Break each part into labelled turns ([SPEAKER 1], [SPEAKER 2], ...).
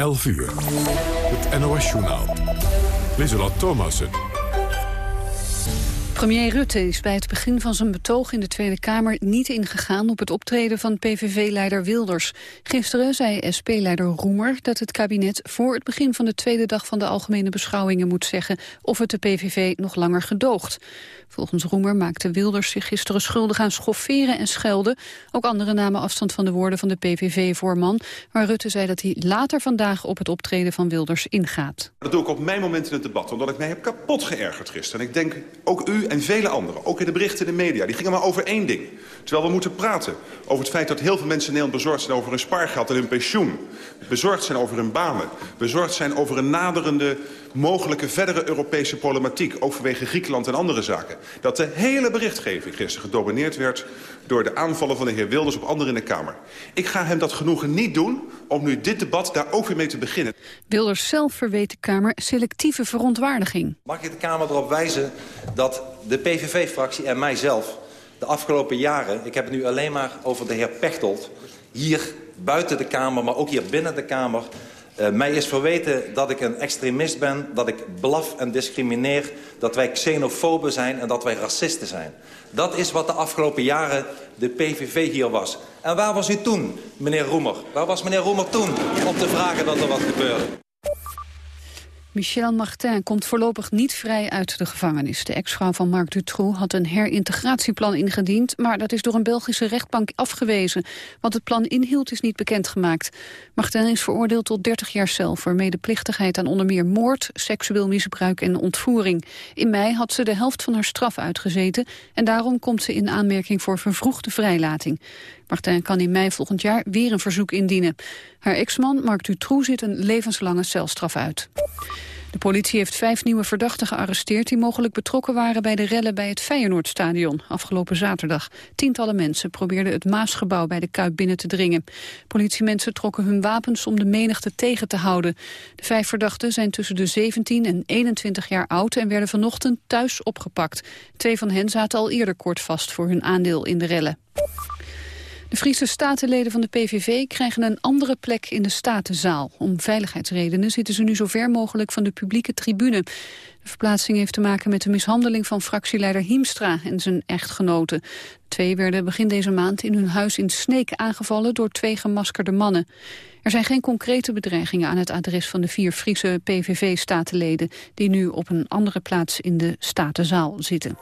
[SPEAKER 1] 11 uur. Het NOS-journaal. Lieselot Thomassen.
[SPEAKER 2] Premier Rutte is bij het begin van zijn betoog in de Tweede Kamer niet ingegaan op het optreden van PVV-leider Wilders. Gisteren zei SP-leider Roemer dat het kabinet voor het begin van de tweede dag van de algemene beschouwingen moet zeggen of het de PVV nog langer gedoogt. Volgens Roemer maakte Wilders zich gisteren schuldig aan schofferen en schelden. Ook anderen namen afstand van de woorden van de PVV-voorman. Maar Rutte zei dat hij later vandaag op het optreden van Wilders ingaat.
[SPEAKER 3] Dat doe ik op mijn moment in het debat, omdat ik mij heb kapot geërgerd gisteren. En ik denk, ook u en vele anderen, ook in de berichten in de media... die gingen maar over één ding. Terwijl we moeten praten over het feit dat heel veel mensen in Nederland bezorgd zijn... over hun spaargeld en hun pensioen. Bezorgd zijn over hun banen. Bezorgd zijn over een naderende mogelijke verdere Europese problematiek... ook vanwege Griekenland en andere zaken. Dat de hele berichtgeving gisteren gedomineerd werd... door de aanvallen van de heer Wilders op anderen in de Kamer. Ik ga hem dat genoegen niet doen om nu dit debat daar ook weer mee te beginnen.
[SPEAKER 2] Wilders zelf verweet de Kamer selectieve verontwaardiging.
[SPEAKER 4] Mag ik de Kamer erop wijzen dat de PVV-fractie en mijzelf... de afgelopen jaren, ik heb het nu alleen maar over de heer Pechtold... hier buiten de Kamer, maar ook hier binnen de Kamer... Uh, mij is verweten dat ik een extremist ben, dat ik blaf en discrimineer... dat wij xenofoben zijn en dat wij racisten zijn. Dat is wat de afgelopen jaren de PVV hier was. En waar was u toen, meneer Roemer? Waar was meneer Roemer toen om te vragen dat er wat gebeurde?
[SPEAKER 2] Michel Martin komt voorlopig niet vrij uit de gevangenis. De ex-vrouw van Marc Dutroux had een herintegratieplan ingediend... maar dat is door een Belgische rechtbank afgewezen. Wat het plan inhield is niet bekendgemaakt. Martin is veroordeeld tot 30 jaar cel... voor medeplichtigheid aan onder meer moord, seksueel misbruik en ontvoering. In mei had ze de helft van haar straf uitgezeten... en daarom komt ze in aanmerking voor vervroegde vrijlating. Martin kan in mei volgend jaar weer een verzoek indienen. Haar ex-man, Marc Dutroux, zit een levenslange celstraf uit. De politie heeft vijf nieuwe verdachten gearresteerd... die mogelijk betrokken waren bij de rellen bij het Feyenoordstadion afgelopen zaterdag. Tientallen mensen probeerden het Maasgebouw bij de Kuip binnen te dringen. Politiemensen trokken hun wapens om de menigte tegen te houden. De vijf verdachten zijn tussen de 17 en 21 jaar oud... en werden vanochtend thuis opgepakt. Twee van hen zaten al eerder kort vast voor hun aandeel in de rellen. De Friese statenleden van de PVV krijgen een andere plek in de Statenzaal. Om veiligheidsredenen zitten ze nu zo ver mogelijk van de publieke tribune. De verplaatsing heeft te maken met de mishandeling van fractieleider Hiemstra en zijn echtgenote. twee werden begin deze maand in hun huis in Sneek aangevallen door twee gemaskerde mannen. Er zijn geen concrete bedreigingen aan het adres van de vier Friese PVV-statenleden... die nu op een andere plaats in de Statenzaal zitten.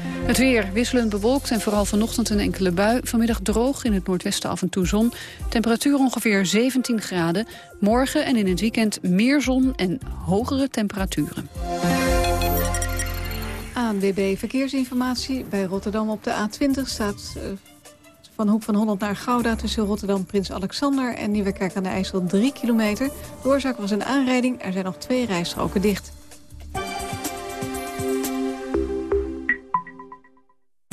[SPEAKER 2] Het weer wisselend bewolkt en vooral vanochtend een enkele bui. Vanmiddag droog, in het noordwesten af en toe zon. Temperatuur ongeveer 17 graden. Morgen en in het weekend meer zon en hogere temperaturen.
[SPEAKER 5] ANWB Verkeersinformatie. Bij Rotterdam op de A20 staat uh, van Hoek van Holland naar Gouda... tussen Rotterdam Prins Alexander en Nieuwekerk aan de IJssel 3 kilometer. De oorzaak was een aanrijding. Er zijn nog twee rijstroken dicht.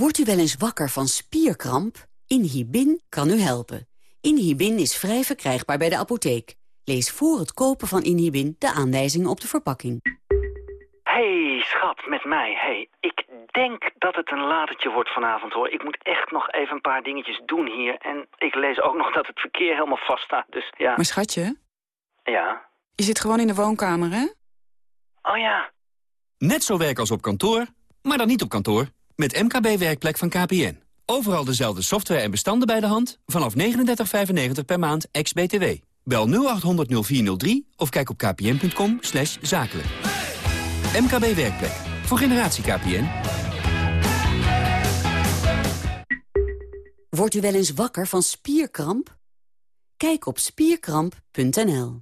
[SPEAKER 6] Wordt u wel eens wakker van spierkramp? Inhibin kan u helpen. Inhibin is vrij verkrijgbaar bij de apotheek. Lees voor het kopen van Inhibin de aanwijzingen op de verpakking.
[SPEAKER 7] Hey, schat, met mij. Hey, ik denk dat het een latertje wordt vanavond, hoor. Ik moet echt nog even een paar dingetjes doen hier. En ik lees ook nog dat het verkeer helemaal vast staat, dus ja.
[SPEAKER 8] Maar schatje?
[SPEAKER 7] Ja?
[SPEAKER 8] Je zit gewoon in de woonkamer, hè?
[SPEAKER 7] Oh ja.
[SPEAKER 9] Net zo werk als op kantoor, maar dan niet op kantoor. Met MKB Werkplek van KPN. Overal dezelfde software en bestanden bij de hand. Vanaf 39,95 per maand, ex-BTW. Bel 0800 0403 of kijk op kpn.com zakelijk. MKB Werkplek. Voor generatie KPN.
[SPEAKER 6] Wordt u wel eens wakker van spierkramp? Kijk op spierkramp.nl.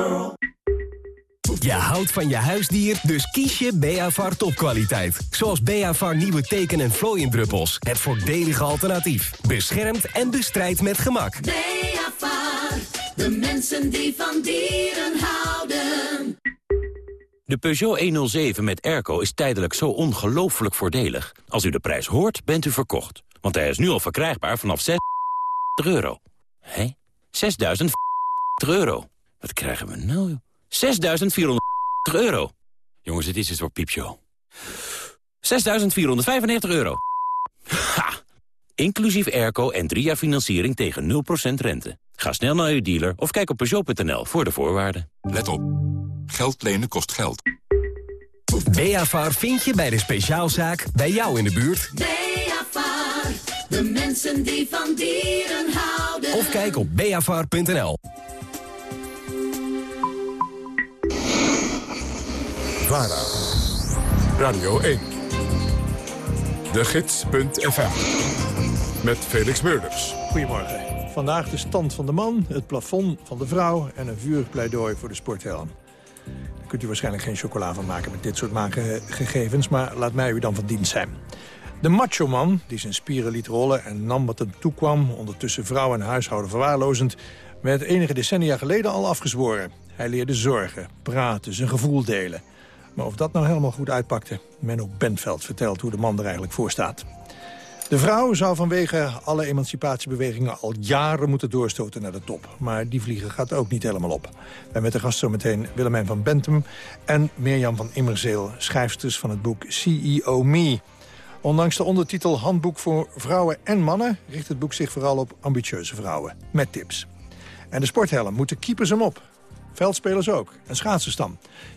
[SPEAKER 10] Je houdt van je huisdier, dus kies je Beavar topkwaliteit. Zoals Beavar nieuwe teken- en vlooiendruppels. Het voordelige alternatief. Beschermt en bestrijdt met gemak.
[SPEAKER 11] Beavar, de mensen die van dieren houden. De Peugeot 107 met airco is tijdelijk zo ongelooflijk voordelig. Als u de prijs hoort, bent u verkocht. Want hij is nu al verkrijgbaar vanaf 6 euro. Hé? 6.000 euro. Wat krijgen we nou? 6.400 euro. Jongens, het is iets voor piepshow. 6.495 euro. Ha! Inclusief airco en drie jaar financiering tegen 0% rente. Ga snel naar uw dealer of kijk op Peugeot.nl voor de voorwaarden.
[SPEAKER 1] Let op. Geld lenen kost geld.
[SPEAKER 10] Beafar vind je bij de speciaalzaak bij jou in de buurt.
[SPEAKER 12] Beafar, de mensen die van dieren houden.
[SPEAKER 10] Of kijk op beafar.nl.
[SPEAKER 1] Radio 1. De Gids.fm. Met Felix Meurders.
[SPEAKER 13] Goedemorgen. Vandaag de stand van de man, het plafond van de vrouw... en een vurig pleidooi voor de sporthelm. Daar kunt u waarschijnlijk geen chocola van maken met dit soort gegevens... maar laat mij u dan van dienst zijn. De macho-man, die zijn spieren liet rollen en nam wat hem toekwam... ondertussen vrouw en huishouden verwaarlozend... werd enige decennia geleden al afgezworen. Hij leerde zorgen, praten, zijn gevoel delen. Maar of dat nou helemaal goed uitpakte... Menno Bentveld vertelt hoe de man er eigenlijk voor staat. De vrouw zou vanwege alle emancipatiebewegingen al jaren moeten doorstoten naar de top. Maar die vliegen gaat ook niet helemaal op. Wij met de gast zometeen Willemijn van Bentum en Mirjam van Immerzeel, schrijfsters van het boek CEO Me. Ondanks de ondertitel Handboek voor vrouwen en mannen... richt het boek zich vooral op ambitieuze vrouwen, met tips. En de sporthelm moeten keepers hem op. Veldspelers ook. En schaatsers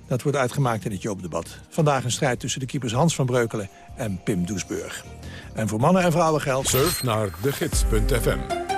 [SPEAKER 13] Dat wordt uitgemaakt in het Joopdebat. Vandaag een strijd tussen de keepers Hans van Breukelen en Pim Doesburg. En voor mannen en vrouwen geldt...
[SPEAKER 1] Surf naar degids.fm.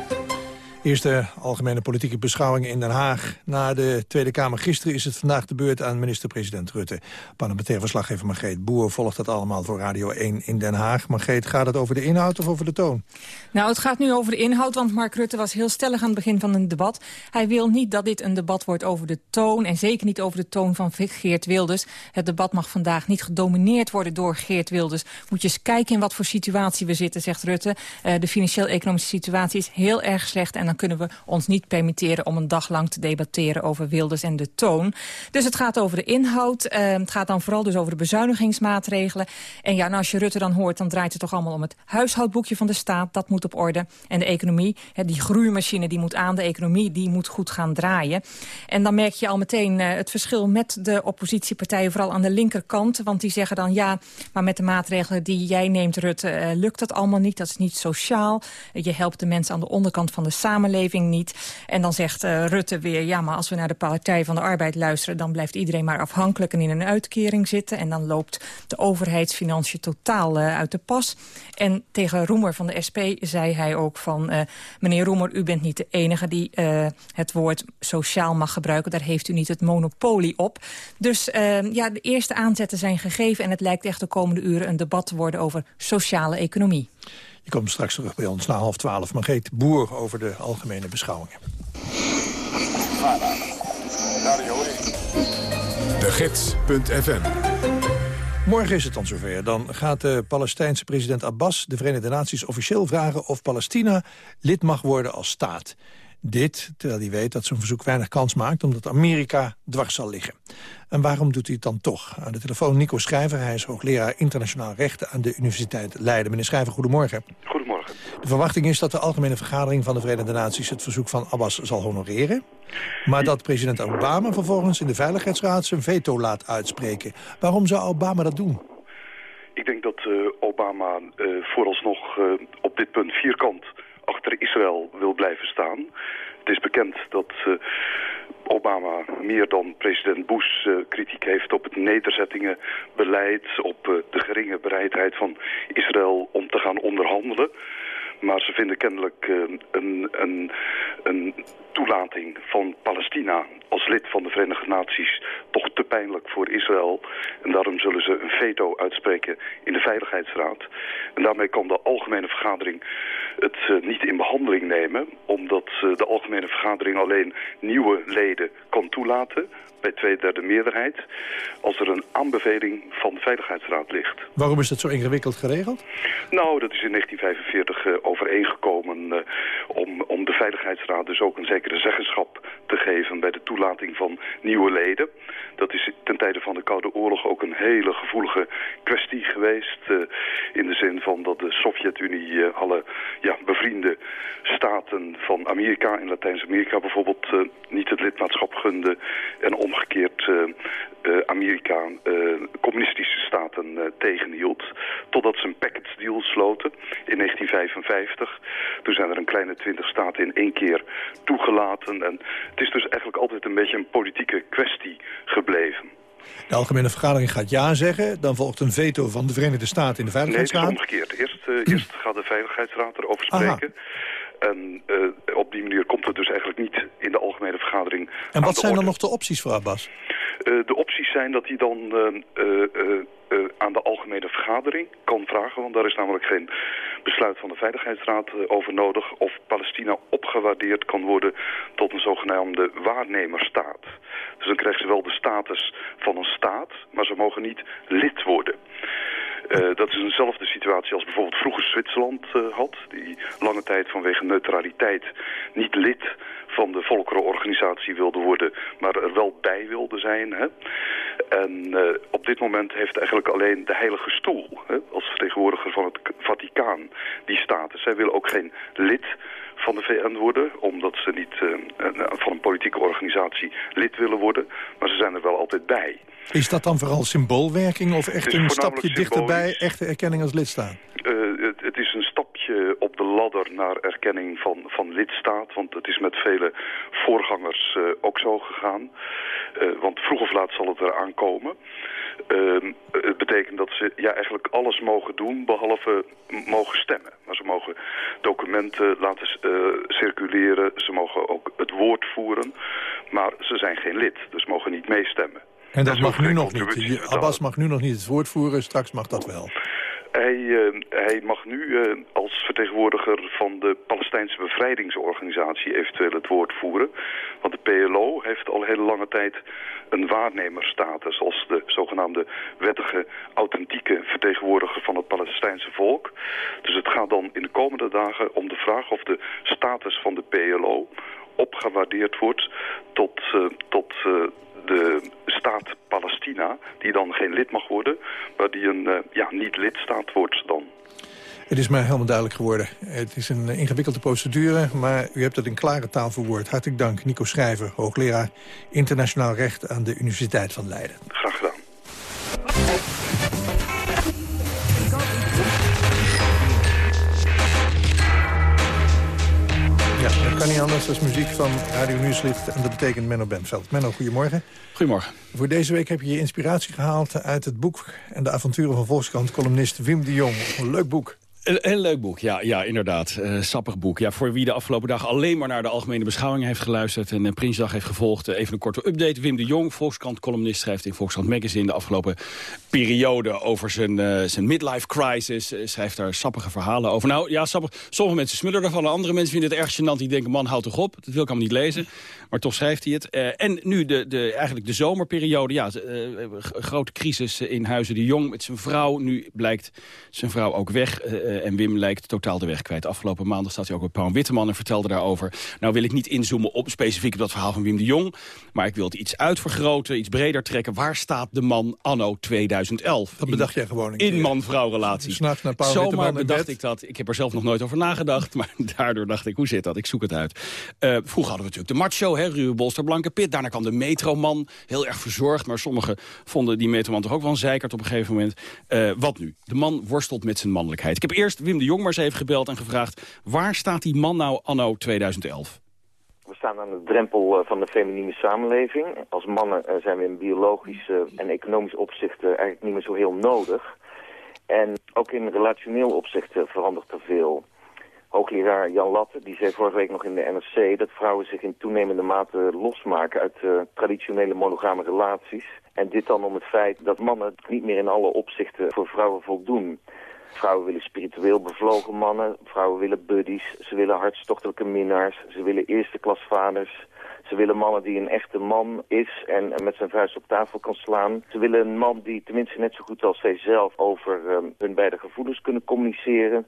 [SPEAKER 13] Eerste algemene politieke beschouwing in Den Haag. Na de Tweede Kamer gisteren is het vandaag de beurt aan minister-president Rutte. Parlementair verslaggever Margreet Boer volgt dat allemaal voor Radio 1 in Den Haag. Margreet, gaat het over de inhoud of over de toon?
[SPEAKER 8] Nou, het gaat nu over de inhoud, want Mark Rutte was heel stellig aan het begin van een debat. Hij wil niet dat dit een debat wordt over de toon en zeker niet over de toon van Geert Wilders. Het debat mag vandaag niet gedomineerd worden door Geert Wilders. Moet je eens kijken in wat voor situatie we zitten, zegt Rutte. Uh, de financieel-economische situatie is heel erg slecht en dan kunnen we ons niet permitteren om een dag lang te debatteren over Wilders en de toon. Dus het gaat over de inhoud. Uh, het gaat dan vooral dus over de bezuinigingsmaatregelen. En ja, nou, als je Rutte dan hoort, dan draait het toch allemaal om het huishoudboekje van de staat. Dat moet op orde. En de economie, hè, die groeimachine die moet aan. De economie die moet goed gaan draaien. En dan merk je al meteen uh, het verschil met de oppositiepartijen, vooral aan de linkerkant. Want die zeggen dan, ja, maar met de maatregelen die jij neemt, Rutte, uh, lukt dat allemaal niet. Dat is niet sociaal. je helpt de mensen aan de onderkant van de samenleving niet. En dan zegt uh, Rutte weer, ja, maar als we naar de Partij van de Arbeid luisteren... dan blijft iedereen maar afhankelijk en in een uitkering zitten. En dan loopt de overheidsfinanciën totaal uh, uit de pas. En tegen Roemer van de SP zei hij ook van... Uh, meneer Roemer, u bent niet de enige die het woord sociaal mag gebruiken. Daar heeft u niet het monopolie op. Dus ja, de eerste aanzetten zijn gegeven... en het lijkt echt de komende uren een debat te worden over sociale economie.
[SPEAKER 13] Je komt straks terug bij ons na half twaalf. Margreet Boer over de algemene beschouwingen.
[SPEAKER 1] De Gids.fm
[SPEAKER 13] Morgen is het dan zover. Dan gaat de Palestijnse president Abbas de Verenigde Naties officieel vragen... of Palestina lid mag worden als staat. Dit, terwijl hij weet dat zo'n verzoek weinig kans maakt... omdat Amerika dwars zal liggen. En waarom doet hij het dan toch? Aan de telefoon Nico Schrijver. Hij is hoogleraar internationaal rechten aan de Universiteit Leiden. Meneer Schrijver, goedemorgen.
[SPEAKER 14] Goedemorgen.
[SPEAKER 13] De verwachting is dat de Algemene Vergadering van de Verenigde Naties... het verzoek van Abbas zal honoreren. Maar dat president Obama vervolgens in de Veiligheidsraad zijn veto laat uitspreken. Waarom zou Obama dat doen?
[SPEAKER 14] Ik denk dat uh, Obama uh, vooralsnog uh, op dit punt vierkant achter Israël wil blijven staan. Het is bekend dat uh, Obama meer dan president Bush uh, kritiek heeft op het nederzettingenbeleid, op uh, de geringe bereidheid van Israël om te gaan onderhandelen. Maar ze vinden kennelijk een, een, een toelating van Palestina als lid van de Verenigde Naties toch te pijnlijk voor Israël. En daarom zullen ze een veto uitspreken in de Veiligheidsraad. En daarmee kan de Algemene Vergadering het uh, niet in behandeling nemen... omdat uh, de Algemene Vergadering alleen nieuwe leden kan toelaten bij twee derde meerderheid... als er een aanbeveling van de Veiligheidsraad ligt.
[SPEAKER 13] Waarom is dat zo ingewikkeld geregeld?
[SPEAKER 14] Nou, dat is in 1945 uh, overeengekomen om, om de Veiligheidsraad dus ook een zekere zeggenschap te geven bij de toelating van nieuwe leden. Dat is ten tijde van de Koude Oorlog ook een hele gevoelige kwestie geweest. Uh, in de zin van dat de Sovjet-Unie alle ja, bevriende staten van Amerika, in Latijns-Amerika bijvoorbeeld, niet het lidmaatschap gunde. En omgekeerd Amerika communistische staten tegenhield. Totdat ze een package deal sloten in 1955. Toen zijn er een kleine twintig staten in één keer toegelaten. En het is dus eigenlijk altijd een beetje een politieke kwestie gebleven.
[SPEAKER 13] De Algemene Vergadering gaat ja zeggen. Dan volgt een veto van de Verenigde Staten in de Veiligheidsraad.
[SPEAKER 14] Nee, het is omgekeerd. Eerst, uh, eerst gaat de Veiligheidsraad erover spreken. Aha. En uh, op die manier komt het dus eigenlijk niet in de Algemene Vergadering
[SPEAKER 13] En wat zijn dan nog de opties voor Abbas?
[SPEAKER 14] Uh, de opties zijn dat hij dan uh, aan de Algemene Vergadering kan vragen... want daar is namelijk geen besluit van de Veiligheidsraad over nodig... of Palestina opgewaardeerd kan worden tot een zogenaamde waarnemerstaat. Dus dan krijgen ze wel de status van een staat, maar ze mogen niet lid worden. Uh, dat is eenzelfde situatie als bijvoorbeeld vroeger Zwitserland uh, had. Die lange tijd vanwege neutraliteit niet lid van de volkerenorganisatie wilde worden, maar er wel bij wilde zijn. Hè? En uh, op dit moment heeft eigenlijk alleen de Heilige Stoel, hè, als vertegenwoordiger van het Vaticaan, die status. Zij willen ook geen lid van de VN worden, omdat ze niet van een politieke organisatie lid willen worden. Maar ze zijn er wel altijd bij.
[SPEAKER 13] Is dat dan vooral symboolwerking of echt een stapje dichterbij, echte erkenning als lidstaat?
[SPEAKER 14] Uh, het, het, is een stapje op de ladder naar erkenning van, van lidstaat, want het is met vele voorgangers uh, ook zo gegaan. Uh, want vroeg of laat zal het eraan komen. Uh, het betekent dat ze ja, eigenlijk alles mogen doen, behalve mogen stemmen. Maar ze mogen documenten laten circuleren, ze mogen ook het woord voeren. Maar ze zijn geen lid, dus mogen niet meestemmen.
[SPEAKER 13] En dat mag nu nog niet. Abbas mag nu nog niet het woord voeren, straks mag dat wel.
[SPEAKER 14] Hij, uh, hij mag nu uh, als vertegenwoordiger van de Palestijnse bevrijdingsorganisatie eventueel het woord voeren. Want de PLO heeft al hele lange tijd een waarnemerstatus als de zogenaamde wettige authentieke vertegenwoordiger van het Palestijnse volk. Dus het gaat dan in de komende dagen om de vraag of de status van de PLO opgewaardeerd wordt tot, uh, tot de staat Palestina, die dan geen lid mag worden, maar die een uh, ja, niet-lidstaat wordt dan.
[SPEAKER 13] Het is mij helemaal duidelijk geworden. Het is een ingewikkelde procedure, maar u hebt het in klare taal verwoord. Hartelijk dank, Nico Schrijver, hoogleraar internationaal recht aan de Universiteit van Leiden.
[SPEAKER 14] Graag gedaan.
[SPEAKER 13] Kan niet anders als muziek van Radio Nieuwslicht. En dat betekent Menno Benveld. Menno, goedemorgen.
[SPEAKER 15] Goedemorgen.
[SPEAKER 13] Voor deze week heb je je inspiratie gehaald uit het boek... en de avonturen van Volkskrant-columnist Wim de Jong. Een leuk boek.
[SPEAKER 15] Een, leuk boek, ja, ja inderdaad. Uh, sappig boek. Ja, voor wie de afgelopen dag alleen maar naar de algemene beschouwing heeft geluisterd... en uh, Prinsdag heeft gevolgd, uh, even een korte update. Wim de Jong, Volkskrant-columnist, schrijft in Volkskrant Magazine... de afgelopen periode over zijn, zijn midlife crisis. schrijft daar sappige verhalen over. Nou ja, sappig. Sommige mensen smullen ervan, andere mensen vinden het erg gênant. Die denken, man, houd toch op. Dat wil ik allemaal niet lezen. Maar toch schrijft hij het. en nu de, de, eigenlijk de zomerperiode. Ja, grote crisis in Huizen de Jong met zijn vrouw. Nu blijkt zijn vrouw ook weg en Wim lijkt totaal de weg kwijt. Afgelopen maandag zat hij ook met Paul Witteman en vertelde daarover. Nou wil ik niet inzoomen op specifiek op dat verhaal van Wim de Jong. Maar ik wil het iets uitvergroten, iets breder trekken. Waar staat de man anno 2011?
[SPEAKER 13] Dat bedacht jij gewoon een
[SPEAKER 15] In man-vrouw relatie.
[SPEAKER 13] S'nachts naar Paul
[SPEAKER 15] Zomaar
[SPEAKER 13] Witteman
[SPEAKER 15] bedacht
[SPEAKER 13] bed.
[SPEAKER 15] ik dat. Ik heb er zelf nog nooit over nagedacht. Maar daardoor dacht ik, hoe zit dat? Ik zoek het uit. Uh, vroeger hadden we natuurlijk de macho, hè, Ruwe Bolster, Blanke Pit. Daarna kwam de metroman, heel erg verzorgd. Maar sommigen vonden die metroman toch ook wel een zeikert op een gegeven moment. Uh, wat nu? De man worstelt met zijn mannelijkheid. Ik heb eerst Wim de Jong maar eens gebeld en gevraagd... waar staat die man nou anno 2011?
[SPEAKER 16] We staan aan de drempel van de feminine samenleving. Als mannen zijn we in biologisch en economisch opzicht eigenlijk niet meer zo heel nodig. En ook in relationeel opzicht verandert er veel. Hoogleraar Jan Latte die zei vorige week nog in de NRC... dat vrouwen zich in toenemende mate losmaken uit uh, traditionele monogame relaties. En dit dan om het feit dat mannen niet meer in alle opzichten voor vrouwen voldoen. Vrouwen willen spiritueel bevlogen mannen, vrouwen willen buddies, ze willen hartstochtelijke minnaars, ze willen eerste klasvaders. Ze willen mannen die een echte man is en met zijn vuist op tafel kan slaan. Ze willen een man die tenminste net zo goed als zij zelf over um, hun beide gevoelens kunnen communiceren.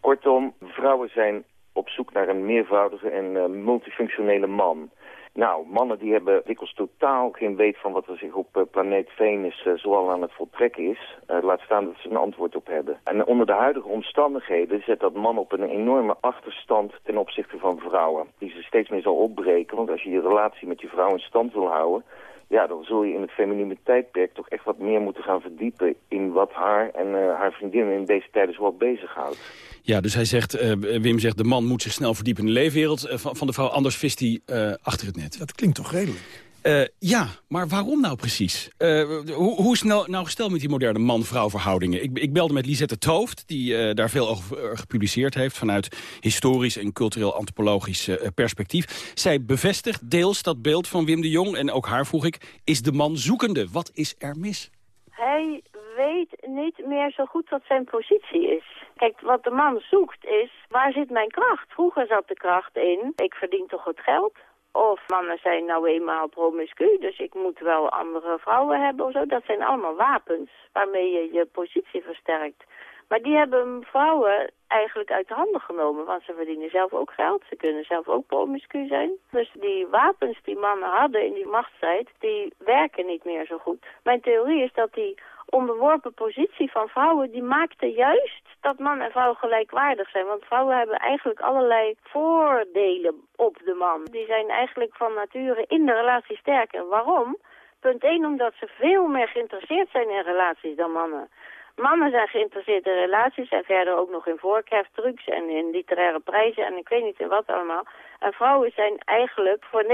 [SPEAKER 16] Kortom, vrouwen zijn op zoek naar een meervoudige en uh, multifunctionele man. Nou, mannen die hebben dikwijls totaal geen weet van wat er zich op uh, planeet Venus uh, zoal aan het voltrekken is. Uh, laat staan dat ze een antwoord op hebben. En onder de huidige omstandigheden zet dat man op een enorme achterstand ten opzichte van vrouwen. Die ze steeds meer zal opbreken, want als je je relatie met je vrouw in stand wil houden ja, dan zul je in het feminine tijdperk toch echt wat meer moeten gaan verdiepen in wat haar en uh, haar vriendinnen in deze tijden zo bezighoudt.
[SPEAKER 15] Ja, dus hij zegt, uh, Wim zegt, de man moet zich snel verdiepen in de leefwereld uh, van, van, de vrouw, anders vist hij achter het net.
[SPEAKER 13] Dat klinkt toch redelijk?
[SPEAKER 15] Uh, ja, maar waarom nou precies? Uh, hoe, hoe is nou, gesteld met die moderne man-vrouw verhoudingen? Ik, ik, belde met Lisette Tooft, die uh, daar veel over gepubliceerd heeft... vanuit historisch en cultureel-antropologisch perspectief. Zij bevestigt deels dat beeld van Wim de Jong. En ook haar vroeg ik, is de man zoekende? Wat is er mis?
[SPEAKER 17] Hij weet niet meer zo goed wat zijn positie is. Kijk, wat de man zoekt is, waar zit mijn kracht? Vroeger zat de kracht in, ik verdien toch het geld... Of mannen zijn nou eenmaal promiscu, dus ik moet wel andere vrouwen hebben of zo. Dat zijn allemaal wapens waarmee je je positie versterkt. Maar die hebben vrouwen eigenlijk uit de handen genomen, want ze verdienen zelf ook geld. Ze kunnen zelf ook promiscu zijn. Dus die wapens die mannen hadden in die machtstijd, die werken niet meer zo goed. Mijn theorie is dat die onderworpen positie van vrouwen, die maakte juist dat man en vrouw gelijkwaardig zijn. Want vrouwen hebben eigenlijk allerlei voordelen op de man. Die zijn eigenlijk van nature in de relatie sterker. Waarom? Punt 1, omdat ze veel meer geïnteresseerd zijn in relaties dan mannen. Mannen zijn geïnteresseerd in relaties en verder ook nog in voorkeftrucs en in literaire prijzen en ik weet niet in wat allemaal. En vrouwen zijn eigenlijk voor 90%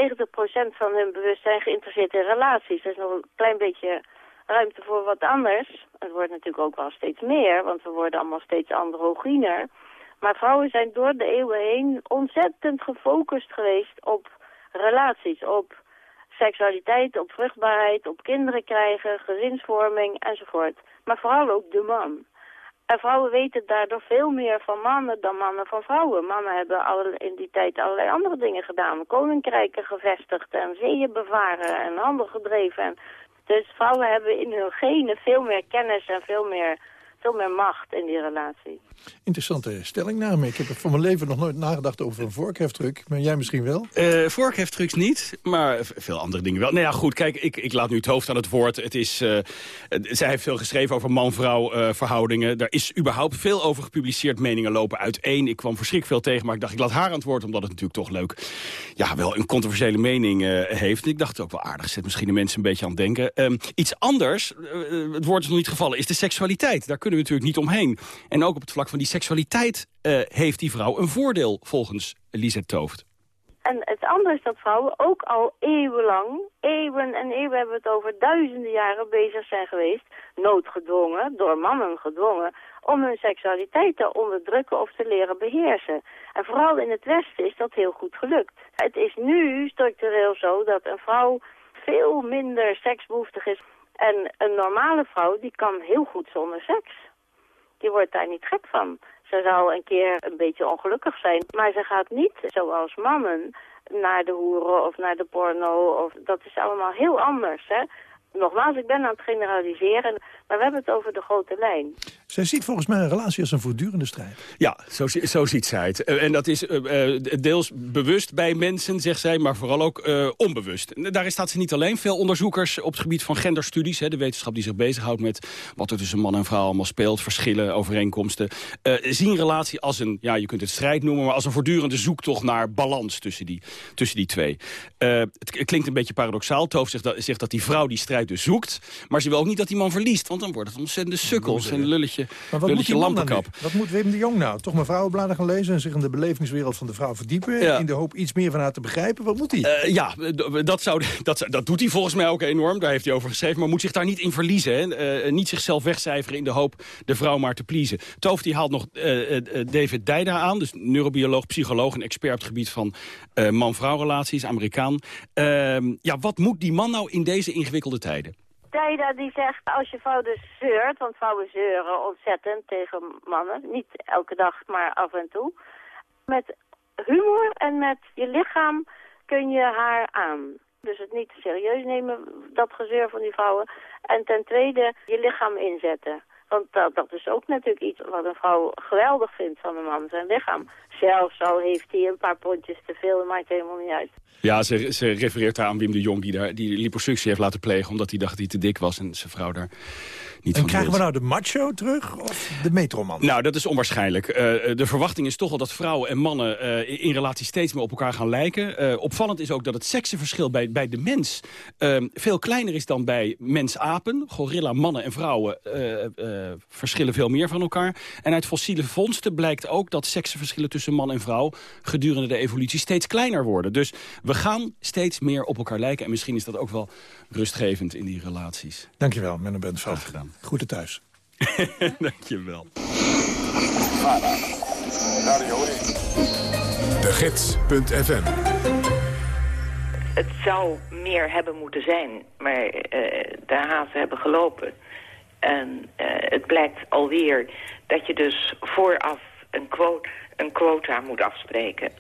[SPEAKER 17] van hun bewustzijn geïnteresseerd in relaties. Er is nog een klein beetje ruimte voor wat anders. Het wordt natuurlijk ook wel steeds meer, want we worden allemaal steeds androgyner. Maar vrouwen zijn door de eeuwen heen ontzettend gefocust geweest op relaties, op seksualiteit, op vruchtbaarheid, op kinderen krijgen, gezinsvorming enzovoort. Maar vooral ook de man. En vrouwen weten daardoor veel meer van mannen dan mannen van vrouwen. Mannen hebben al in die tijd allerlei andere dingen gedaan. Koninkrijken gevestigd en zeeën bevaren en handel gedreven. En dus vrouwen hebben in hun genen veel meer kennis en veel meer, veel meer macht in die relatie.
[SPEAKER 13] Interessante stellingname. Ik heb voor mijn leven nog nooit nagedacht over een vorkheftruck. Maar jij misschien wel?
[SPEAKER 15] Uh, vorkheftrucks niet, maar veel andere dingen wel. Nou ja, goed, kijk, ik, ik laat nu het hoofd aan het woord. Het is, uh, zij heeft veel geschreven over man-vrouw uh, verhoudingen. Daar is überhaupt veel over gepubliceerd. Meningen lopen uiteen. Ik kwam verschrikkelijk veel tegen, maar ik dacht, ik laat haar aan het woord... omdat het natuurlijk toch leuk, ja, wel een controversiële mening heeft. En ik dacht het ook wel aardig, zet misschien de mensen een beetje aan het denken. Um, iets anders, het woord is nog niet gevallen, is de seksualiteit. Daar kunnen natuurlijk niet omheen. En ook op het vlak van die seksualiteit uh, heeft die vrouw een voordeel, volgens Lisette Tooft.
[SPEAKER 17] En het andere is dat vrouwen ook al eeuwenlang, eeuwen en eeuwen hebben we het over duizenden jaren bezig zijn geweest, noodgedwongen, door mannen gedwongen, om hun seksualiteit te onderdrukken of te leren beheersen. En vooral in het Westen is dat heel goed gelukt. Het is nu structureel zo dat een vrouw veel minder seksbehoeftig is. En een normale vrouw die kan heel goed zonder seks die wordt daar niet gek van. Ze zal een keer een beetje ongelukkig zijn, maar ze gaat niet zoals mannen naar de hoeren of naar de porno. Of, dat is allemaal heel anders. Hè? Nogmaals, ik ben aan het generaliseren, maar we hebben het over de grote lijn.
[SPEAKER 13] Zij ziet volgens mij een relatie als een voortdurende strijd.
[SPEAKER 15] Ja, zo, zo ziet zij het. En dat is uh, deels bewust bij mensen, zegt zij, maar vooral ook uh, onbewust. Daar staat ze niet alleen. Veel onderzoekers op het gebied van genderstudies, hè, de wetenschap die zich bezighoudt met wat er tussen man en vrouw allemaal speelt, verschillen, overeenkomsten, uh, zien relatie als een, ja, je kunt het strijd noemen, maar als een voortdurende zoektocht naar balans tussen die, tussen die twee. het klinkt een beetje paradoxaal. Toof zegt dat, zegt dat die vrouw die strijd dus zoekt, maar ze wil ook niet dat die man verliest, want dan wordt het ontzettende sukkels en lulletje
[SPEAKER 13] maar wat moet lampenkap. Wat moet Wim de Jong nou? Toch maar vrouwenbladen gaan lezen en zich in de belevingswereld van de vrouw verdiepen? In de hoop iets meer van haar te begrijpen? Wat moet hij?
[SPEAKER 15] Uh, ja, dat, zou, dat, dat doet hij volgens mij ook enorm. Daar heeft hij over geschreven. Maar moet zich daar niet in verliezen. Uh, niet zichzelf wegcijferen in de hoop de vrouw maar te pleasen. Toof die haalt nog uh, David Dijda aan. Dus neurobioloog, psycholoog en expert op het gebied van man-vrouw relaties. Amerikaan. Ehm, ja, wat moet die man nou in deze ingewikkelde
[SPEAKER 17] Tijda die zegt, als je vrouw dus zeurt, want vrouwen zeuren ontzettend tegen mannen, niet elke dag, maar af en toe. Met humor en met je lichaam kun je haar aan. Dus het niet serieus nemen, dat gezeur van die vrouwen. En ten tweede, je lichaam inzetten. Want dat, dat is ook natuurlijk iets wat een vrouw geweldig vindt van een man, zijn lichaam. Zelfs al heeft hij een paar pondjes te veel, dat maakt helemaal niet uit.
[SPEAKER 15] Ja, ze, ze refereert daar aan Wim de Jong... die, daar, die liposuctie heeft laten plegen omdat hij dacht dat hij te dik was... en zijn vrouw daar niet
[SPEAKER 13] En
[SPEAKER 15] van
[SPEAKER 13] krijgen we nou de macho terug of de metroman?
[SPEAKER 15] Nou, dat is onwaarschijnlijk. Eh, de verwachting is toch wel dat vrouwen en mannen eh, in relatie steeds meer op elkaar gaan lijken. Eh, opvallend is ook dat het seksenverschil bij, bij de mens eh, veel kleiner is dan bij mens-apen. Gorilla, mannen en vrouwen eh, eh, verschillen veel meer van elkaar. En uit fossiele vondsten blijkt ook dat seksenverschillen tussen man en vrouw gedurende de evolutie steeds kleiner worden. Dus we gaan steeds meer op elkaar lijken. En misschien is dat ook wel rustgevend in die relaties.
[SPEAKER 13] Dankjewel, Menno Bentveld.
[SPEAKER 15] gedaan.
[SPEAKER 13] Groeten thuis.
[SPEAKER 15] Dankjewel.
[SPEAKER 1] De Gids.fm
[SPEAKER 18] Het zou meer hebben moeten zijn, maar eh, de hazen hebben gelopen. En eh, het blijkt alweer dat je dus vooraf een, quo- een quota moet afspreken.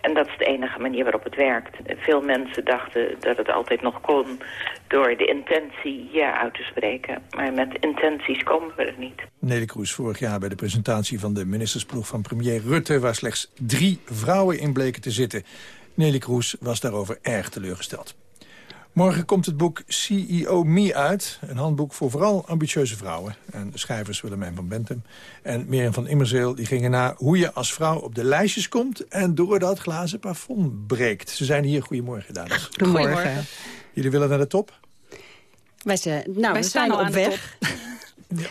[SPEAKER 18] En dat is de enige manier waarop het werkt. Veel mensen dachten dat het altijd nog kon door de intentie ja uit te spreken. Maar met intenties komen we er niet.
[SPEAKER 13] Nelly Kroes vorig jaar bij de presentatie van de ministersploeg van premier Rutte... waar slechts drie vrouwen in bleken te zitten. Nelly Kroes was daarover erg teleurgesteld. Morgen komt het boek CEO Me uit. Een handboek voor vooral ambitieuze vrouwen. En de schrijvers Willemijn van Bentum en Mirjam van Immerzeel... die gingen na hoe je als vrouw op de lijstjes komt... en door dat glazen plafond breekt. Ze zijn hier. Goedemorgen, dames.
[SPEAKER 19] Goedemorgen.
[SPEAKER 13] Jullie willen naar de top?
[SPEAKER 19] Wij zijn, nou,
[SPEAKER 20] Wij
[SPEAKER 19] we
[SPEAKER 20] staan
[SPEAKER 19] zijn
[SPEAKER 20] al
[SPEAKER 19] op
[SPEAKER 20] aan de
[SPEAKER 19] weg.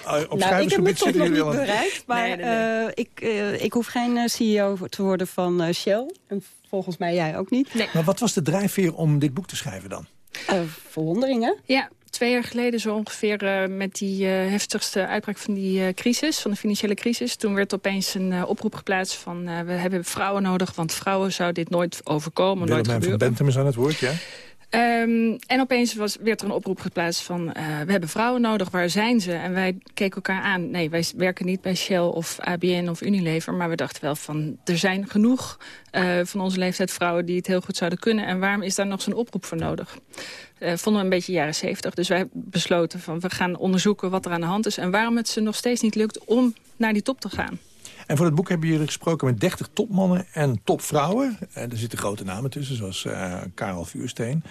[SPEAKER 13] Ah, Op
[SPEAKER 19] nou, ik heb mijn
[SPEAKER 13] schrijversgebied
[SPEAKER 19] top
[SPEAKER 13] zitten
[SPEAKER 19] nog
[SPEAKER 13] jullie
[SPEAKER 19] niet bereikt. Maar
[SPEAKER 20] Nee, nee, nee.
[SPEAKER 19] eh, ik, eh, ik hoef geen eh, CEO te worden van eh, Shell. En volgens mij jij ook niet.
[SPEAKER 13] Maar wat was de drijfveer om dit boek te schrijven dan?
[SPEAKER 19] Uh, verwonderingen.
[SPEAKER 20] Ja, twee jaar geleden zo ongeveer eh, met die eh, heftigste uitbraak van die eh, crisis, van de financiële crisis. Toen werd opeens een eh, oproep geplaatst van eh, we hebben vrouwen nodig, want vrouwen zou dit nooit overkomen, nooit
[SPEAKER 13] Willemijn van
[SPEAKER 20] gebeuren.
[SPEAKER 13] Bentum is aan het woord, ja?
[SPEAKER 20] Ehm, en opeens was, werd er een oproep geplaatst van... eh, we hebben vrouwen nodig, waar zijn ze? En wij keken elkaar aan. Nee, wij werken niet bij Shell of ABN of Unilever... maar we dachten wel van, er zijn genoeg eh, van onze leeftijd vrouwen... die het heel goed zouden kunnen. En waarom is daar nog zo'n oproep voor nodig? Eh, vonden we een beetje jaren zeventig. Dus wij besloten van, we gaan onderzoeken wat er aan de hand is... en waarom het ze nog steeds niet lukt om naar die top te gaan.
[SPEAKER 13] En voor het boek hebben jullie gesproken met 30 topmannen en topvrouwen. En er zitten grote namen tussen, zoals eh, Karel Vuursteen,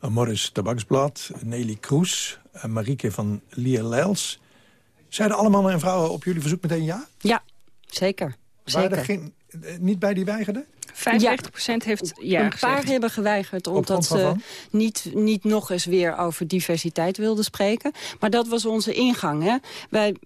[SPEAKER 13] eh, Morris Tabaksblad, Nelly Kroes, eh, Marieke van Lierleils. Zeiden alle mannen en vrouwen op jullie verzoek meteen ja?
[SPEAKER 19] Ja, zeker.
[SPEAKER 13] Waren
[SPEAKER 19] zeker.
[SPEAKER 13] er geen, niet bij die weigerden?
[SPEAKER 20] 95% heeft ja
[SPEAKER 19] een
[SPEAKER 20] gezegd.
[SPEAKER 19] paar hebben geweigerd omdat ze niet, niet nog eens weer over diversiteit wilden spreken. Maar dat was onze ingang. Hè? Wij,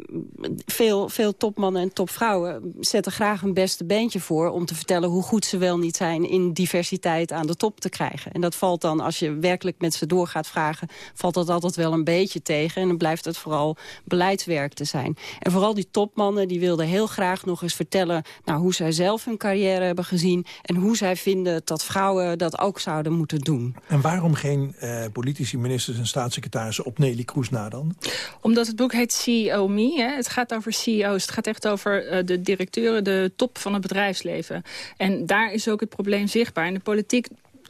[SPEAKER 19] veel, veel topmannen en topvrouwen zetten graag een beste beentje voor... om te vertellen hoe goed ze wel niet zijn in diversiteit aan de top te krijgen. En dat valt dan, als je werkelijk met ze door gaat vragen... valt dat altijd wel een beetje tegen. En dan blijft het vooral beleidswerk te zijn. En vooral die topmannen die wilden heel graag nog eens vertellen... Nou, hoe zij zelf hun carrière hebben gezien... en hoe zij vinden dat vrouwen dat ook zouden moeten doen.
[SPEAKER 13] En waarom geen eh, politici, ministers en staatssecretarissen op Nelly Kroes na dan?
[SPEAKER 20] Omdat het boek heet CEO Me. Hè? Het gaat over CEO's. Het gaat echt over eh, de directeuren, de top van het bedrijfsleven. En daar is ook het probleem zichtbaar. In de politiek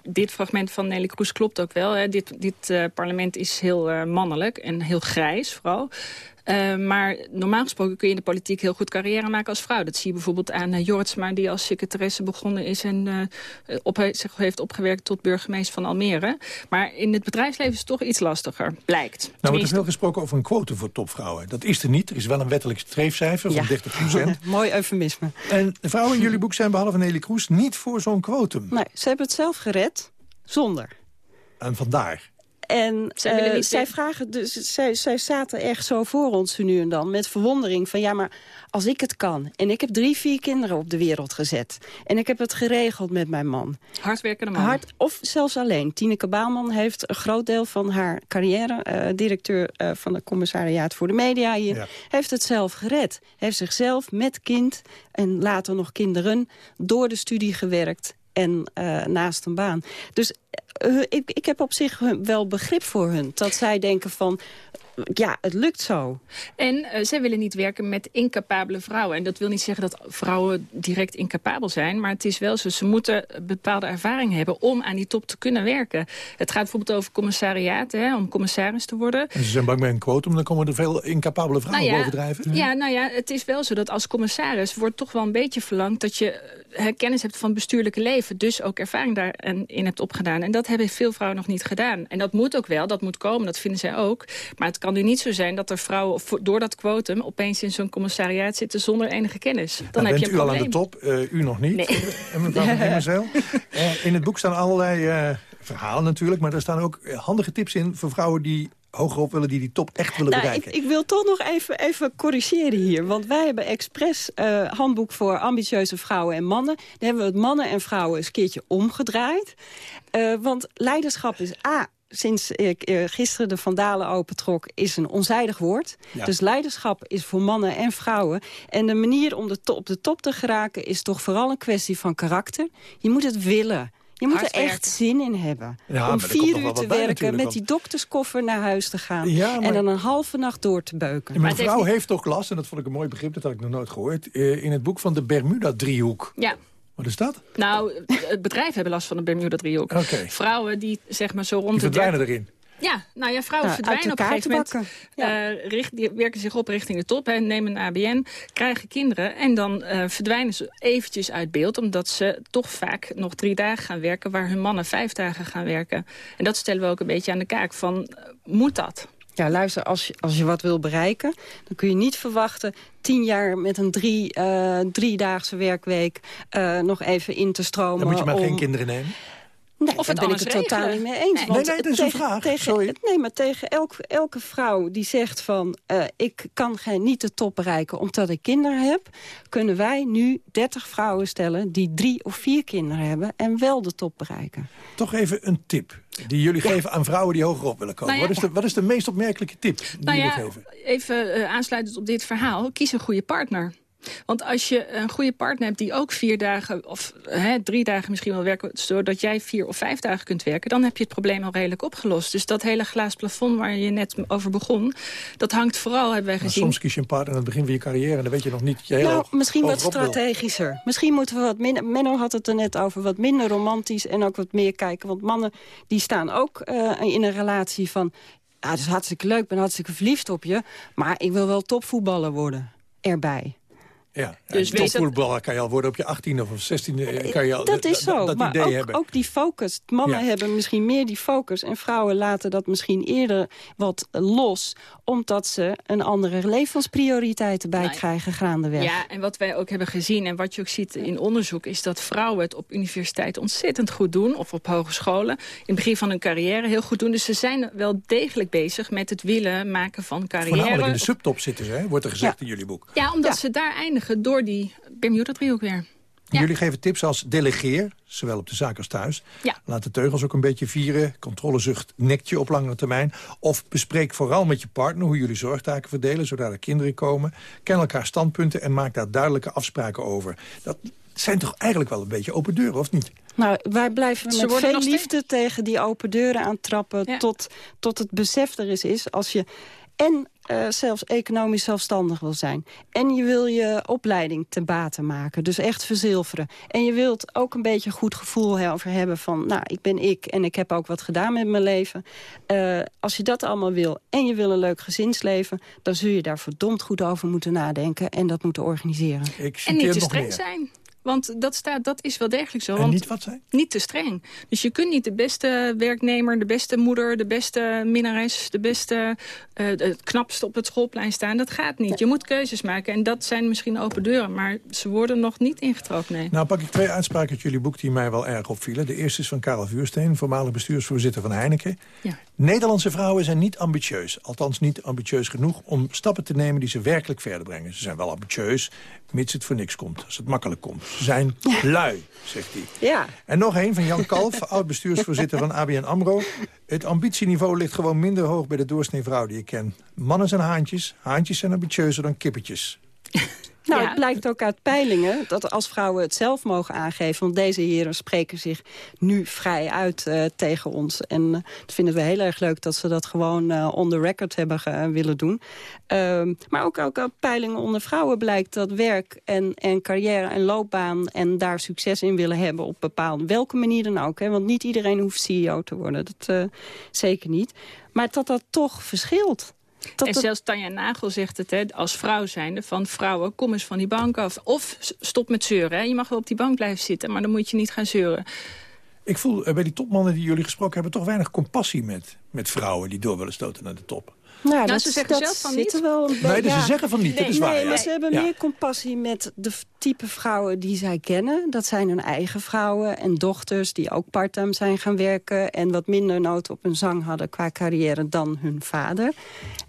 [SPEAKER 20] dit fragment van Nelly Kroes klopt ook wel. Hè. Dit, dit eh, parlement is heel eh, mannelijk en heel grijs vooral. Uh, maar normaal gesproken kun je in de politiek heel goed carrière maken als vrouw. Dat zie je bijvoorbeeld aan uh, Jortsma, die als secretaresse begonnen is... en uh, op, zich heeft opgewerkt tot burgemeester van Almere. Maar in het bedrijfsleven is het toch iets lastiger, blijkt.
[SPEAKER 13] Nou, wordt er veel gesproken over een quote voor topvrouwen. Dat is er niet. Er is wel een wettelijk streefcijfer van
[SPEAKER 19] ja.
[SPEAKER 13] 30 procent.
[SPEAKER 19] Mooi eufemisme.
[SPEAKER 13] En de vrouwen in jullie boek zijn behalve Nelly Kroes niet voor zo'n quotum.
[SPEAKER 19] Nee, ze hebben het zelf gered, zonder.
[SPEAKER 13] En vandaar.
[SPEAKER 19] En zij, uh, zij vragen, dus zij, zij zaten echt zo voor ons nu en dan met verwondering van ja, maar als ik het kan en ik heb drie, vier kinderen op de wereld gezet en ik heb het geregeld met mijn man.
[SPEAKER 20] Hardwerkende man.
[SPEAKER 19] Hard, of zelfs alleen. Tineke Baalman heeft een groot deel van haar carrière, uh, directeur uh, van het commissariaat voor de media hier, ja. heeft het zelf gered. Heeft zichzelf met kind en later nog kinderen door de studie gewerkt en uh, naast een baan. Dus uh, ik, ik heb op zich wel begrip voor hun. Dat zij denken van... ja, het lukt zo.
[SPEAKER 20] En uh, zij willen niet werken met incapabele vrouwen. En dat wil niet zeggen dat vrouwen direct incapabel zijn. Maar het is wel zo, ze moeten bepaalde ervaring hebben om aan die top te kunnen werken. Het gaat bijvoorbeeld over commissariaten, hè, om commissaris te worden.
[SPEAKER 13] En ze zijn bang bij een quotum, dan komen er veel incapabele vrouwen
[SPEAKER 20] nou ja,
[SPEAKER 13] bovendrijven.
[SPEAKER 20] Ja, nou ja, het is wel zo dat als commissaris wordt toch wel een beetje verlangd dat je uh, kennis hebt van bestuurlijke leven. Dus ook ervaring daarin hebt opgedaan. En dat hebben veel vrouwen nog niet gedaan. En dat moet ook wel, dat moet komen, dat vinden zij ook. Maar het kan nu niet zo zijn dat er vrouwen door dat quotum... opeens in zo'n commissariaat zitten zonder enige kennis. Dan
[SPEAKER 13] nou,
[SPEAKER 20] heb
[SPEAKER 13] bent
[SPEAKER 20] je een
[SPEAKER 13] u al aan de top, uh, u nog niet, nee. uh, mevrouw van uh, in het boek staan allerlei verhalen natuurlijk... maar er staan ook handige tips in voor vrouwen die hogerop willen die die top echt willen
[SPEAKER 19] nou,
[SPEAKER 13] bereiken.
[SPEAKER 19] Ik, ik, wil toch nog even, even corrigeren hier. Want wij hebben expres uh, handboek voor ambitieuze vrouwen en mannen. Daar hebben we het mannen en vrouwen eens een keertje omgedraaid. Uh, want leiderschap is A, sinds ik uh, gisteren de Vandalen opentrok, is een onzijdig woord. Ja. Dus leiderschap is voor mannen en vrouwen. En de manier om de op de top te geraken is toch vooral een kwestie van karakter. Je moet het willen. Je moet er echt zin in hebben.
[SPEAKER 13] Ja,
[SPEAKER 19] om vier uur te werken, met die dokterskoffer naar huis te gaan...
[SPEAKER 13] Ja, maar...
[SPEAKER 19] en dan een halve nacht door te beuken.
[SPEAKER 13] Ja, mijn vrouw heeft, heeft toch last, en dat vond ik een mooi begrip... dat had ik nog nooit gehoord, uh, in het boek van de Bermuda-driehoek.
[SPEAKER 20] Ja.
[SPEAKER 13] Wat is dat?
[SPEAKER 20] Nou, het bedrijf hebben last van de Bermuda-driehoek.
[SPEAKER 13] Okay.
[SPEAKER 20] Vrouwen die zeg maar zo rond
[SPEAKER 13] die verdwijnen erin.
[SPEAKER 20] Ja, nou ja, vrouwen nou, verdwijnen op een gegeven moment. Ja. Uh, richt, die werken zich op richting de top, hè, nemen een ABN, krijgen kinderen... en dan uh, verdwijnen ze eventjes uit beeld... omdat ze toch vaak nog drie dagen gaan werken... waar hun mannen vijf dagen gaan werken. En dat stellen we ook een beetje aan de kaak van, uh, moet dat?
[SPEAKER 19] Ja, luister, als je, als je wat wil bereiken... dan kun je niet verwachten tien jaar met een drie, uh, driedaagse werkweek... Uh, nog even in te stromen.
[SPEAKER 13] Dan moet je maar
[SPEAKER 19] om...
[SPEAKER 13] geen kinderen nemen.
[SPEAKER 19] Nee, of daar ben ik het totaal niet mee eens.
[SPEAKER 13] Nee, want nee, dat is
[SPEAKER 19] tegen,
[SPEAKER 13] een vraag.
[SPEAKER 19] Tegen,
[SPEAKER 13] Sorry.
[SPEAKER 19] Nee, maar tegen elk, elke vrouw die zegt van... Uh, ik kan geen, niet de top bereiken omdat ik kinderen heb... kunnen wij nu 30 vrouwen stellen die drie of vier kinderen hebben... en wel de top bereiken.
[SPEAKER 13] Toch even een tip die jullie ja. geven aan vrouwen die hogerop willen komen. Nou ja. wat, is de, wat is de meest opmerkelijke tip die
[SPEAKER 20] nou
[SPEAKER 13] jullie
[SPEAKER 20] ja,
[SPEAKER 13] geven?
[SPEAKER 20] Even uh, aansluitend op dit verhaal. Kies een goede partner. Want als je een goede partner hebt die ook vier dagen... of hè, drie dagen misschien wel werken... zodat jij vier of vijf dagen kunt werken... dan heb je het probleem al redelijk opgelost. Dus dat hele glaas plafond waar je net over begon... dat hangt vooral, hebben wij gezien...
[SPEAKER 13] Maar soms kies je een partner aan het begin van je carrière... en dan weet je nog niet... Je
[SPEAKER 19] nou, misschien wat strategischer. Wil. Misschien moeten we wat minder... Menno had het er net over, wat minder romantisch... en ook wat meer kijken. Want mannen die staan ook uh, in een relatie van... ja, het is hartstikke leuk, ik ben hartstikke verliefd op je... maar ik wil wel topvoetballer worden. Erbij.
[SPEAKER 13] Ja, dus topvoetballer kan je al worden op je 18 of 16 kan je al
[SPEAKER 19] Dat is zo,
[SPEAKER 13] dat
[SPEAKER 19] maar
[SPEAKER 13] idee
[SPEAKER 19] ook,
[SPEAKER 13] hebben.
[SPEAKER 19] ook die focus. Mannen ja. hebben misschien meer die focus en vrouwen laten dat misschien eerder wat los, omdat ze een andere levensprioriteiten bij
[SPEAKER 20] Nou,
[SPEAKER 19] krijgen gaandeweg.
[SPEAKER 20] Ja, en wat wij ook hebben gezien en wat je ook ziet in onderzoek... is dat vrouwen het op universiteit ontzettend goed doen... of op hogescholen, in het begin van hun carrière heel goed doen. Dus ze zijn wel degelijk bezig met het willen maken van carrière.
[SPEAKER 13] Voornamelijk in de subtop zitten ze, hè? wordt er gezegd
[SPEAKER 19] Ja.
[SPEAKER 13] in jullie boek.
[SPEAKER 20] Ja, omdat ze daar eindigen door die Bermuda-driehoek weer. Ja.
[SPEAKER 13] Jullie geven tips als delegeer, zowel op de zaak als thuis.
[SPEAKER 20] Ja.
[SPEAKER 13] Laat de teugels ook een beetje vieren. Controlezucht nekt je op langere termijn. Of bespreek vooral met je partner hoe jullie zorgtaken verdelen... zodat er kinderen komen. Ken elkaar standpunten en maak daar duidelijke afspraken over. Dat zijn toch eigenlijk wel een beetje open deuren, of niet?
[SPEAKER 19] Nou, wij blijven
[SPEAKER 20] Ze
[SPEAKER 19] met
[SPEAKER 20] worden
[SPEAKER 19] veel liefde tegen die open deuren aantrappen...
[SPEAKER 20] Ja.
[SPEAKER 19] Tot, tot het besef er eens is als je en uh, zelfs economisch zelfstandig wil zijn. En je wil je opleiding te baten maken, dus echt verzilveren. En je wilt ook een beetje een goed gevoel over hebben van... nou, ik ben ik en ik heb ook wat gedaan met mijn leven. Uh, als je dat allemaal wil en je wil een leuk gezinsleven... dan zul je daar verdomd goed over moeten nadenken en dat moeten organiseren.
[SPEAKER 13] Ik
[SPEAKER 20] En niet te streng
[SPEAKER 13] meer.
[SPEAKER 20] zijn. Want dat, staat, dat is wel degelijk zo.
[SPEAKER 13] En
[SPEAKER 20] want
[SPEAKER 13] niet wat zijn?
[SPEAKER 20] Niet te streng. Dus je kunt niet de beste werknemer, de beste moeder... de beste minnares, de beste, uh, het knapste op het schoolplein staan. Dat gaat niet. Je moet keuzes maken. En dat zijn misschien open deuren. Maar ze worden nog niet ingetrokken, nee.
[SPEAKER 13] Nou pak ik twee uitspraken uit jullie boek die mij wel erg opvielen. De eerste is van Karel Vuursteen, voormalig bestuursvoorzitter van Heineken.
[SPEAKER 20] Ja.
[SPEAKER 13] Nederlandse vrouwen zijn niet ambitieus. Althans niet ambitieus genoeg om stappen te nemen die ze werkelijk verder brengen. Ze zijn wel ambitieus, mits het voor niks komt. Als het makkelijk komt. Ze zijn lui, zegt hij.
[SPEAKER 19] Ja.
[SPEAKER 13] En nog een van Jan Kalf, oud-bestuursvoorzitter van ABN AMRO. Het ambitieniveau ligt gewoon minder hoog bij de doorsnee vrouw die ik ken. Mannen zijn haantjes, haantjes zijn ambitieuzer dan kippetjes.
[SPEAKER 19] Nou,
[SPEAKER 20] Ja.
[SPEAKER 19] het blijkt ook uit peilingen dat als vrouwen het zelf mogen aangeven... want deze heren spreken zich nu vrij uit eh, tegen ons. En eh, dat vinden we heel erg leuk dat ze dat gewoon eh, on the record hebben willen doen. Ehm, maar ook, ook uit peilingen onder vrouwen blijkt dat werk en, en carrière en loopbaan... en daar succes in willen hebben op bepaalde welke manier dan ook. Hè, want niet iedereen hoeft CEO te worden, dat zeker niet. Maar dat dat toch verschilt. Dat
[SPEAKER 20] en
[SPEAKER 19] het-
[SPEAKER 20] zelfs Tanja Nagel zegt het, hè, als vrouw zijnde, van vrouwen, kom eens van die bank af. Of stop met zeuren. Hè. Je mag wel op die bank blijven zitten, maar dan moet je niet gaan zeuren.
[SPEAKER 13] Ik voel eh, bij die topmannen die jullie gesproken hebben... toch weinig compassie met, met vrouwen die door willen stoten naar de top.
[SPEAKER 19] Nou,
[SPEAKER 20] Nou, ze zeggen zelf van niet.
[SPEAKER 19] zit Wel een
[SPEAKER 13] Nee, dus
[SPEAKER 19] ja.
[SPEAKER 13] ze zeggen van niet, dat is waar,
[SPEAKER 19] Nee,
[SPEAKER 13] ja.
[SPEAKER 19] maar ze hebben
[SPEAKER 13] Ja.
[SPEAKER 19] meer compassie met de type vrouwen die zij kennen. Dat zijn hun eigen vrouwen en dochters die ook parttime zijn gaan werken... en wat minder nood op hun zang hadden qua carrière dan hun vader.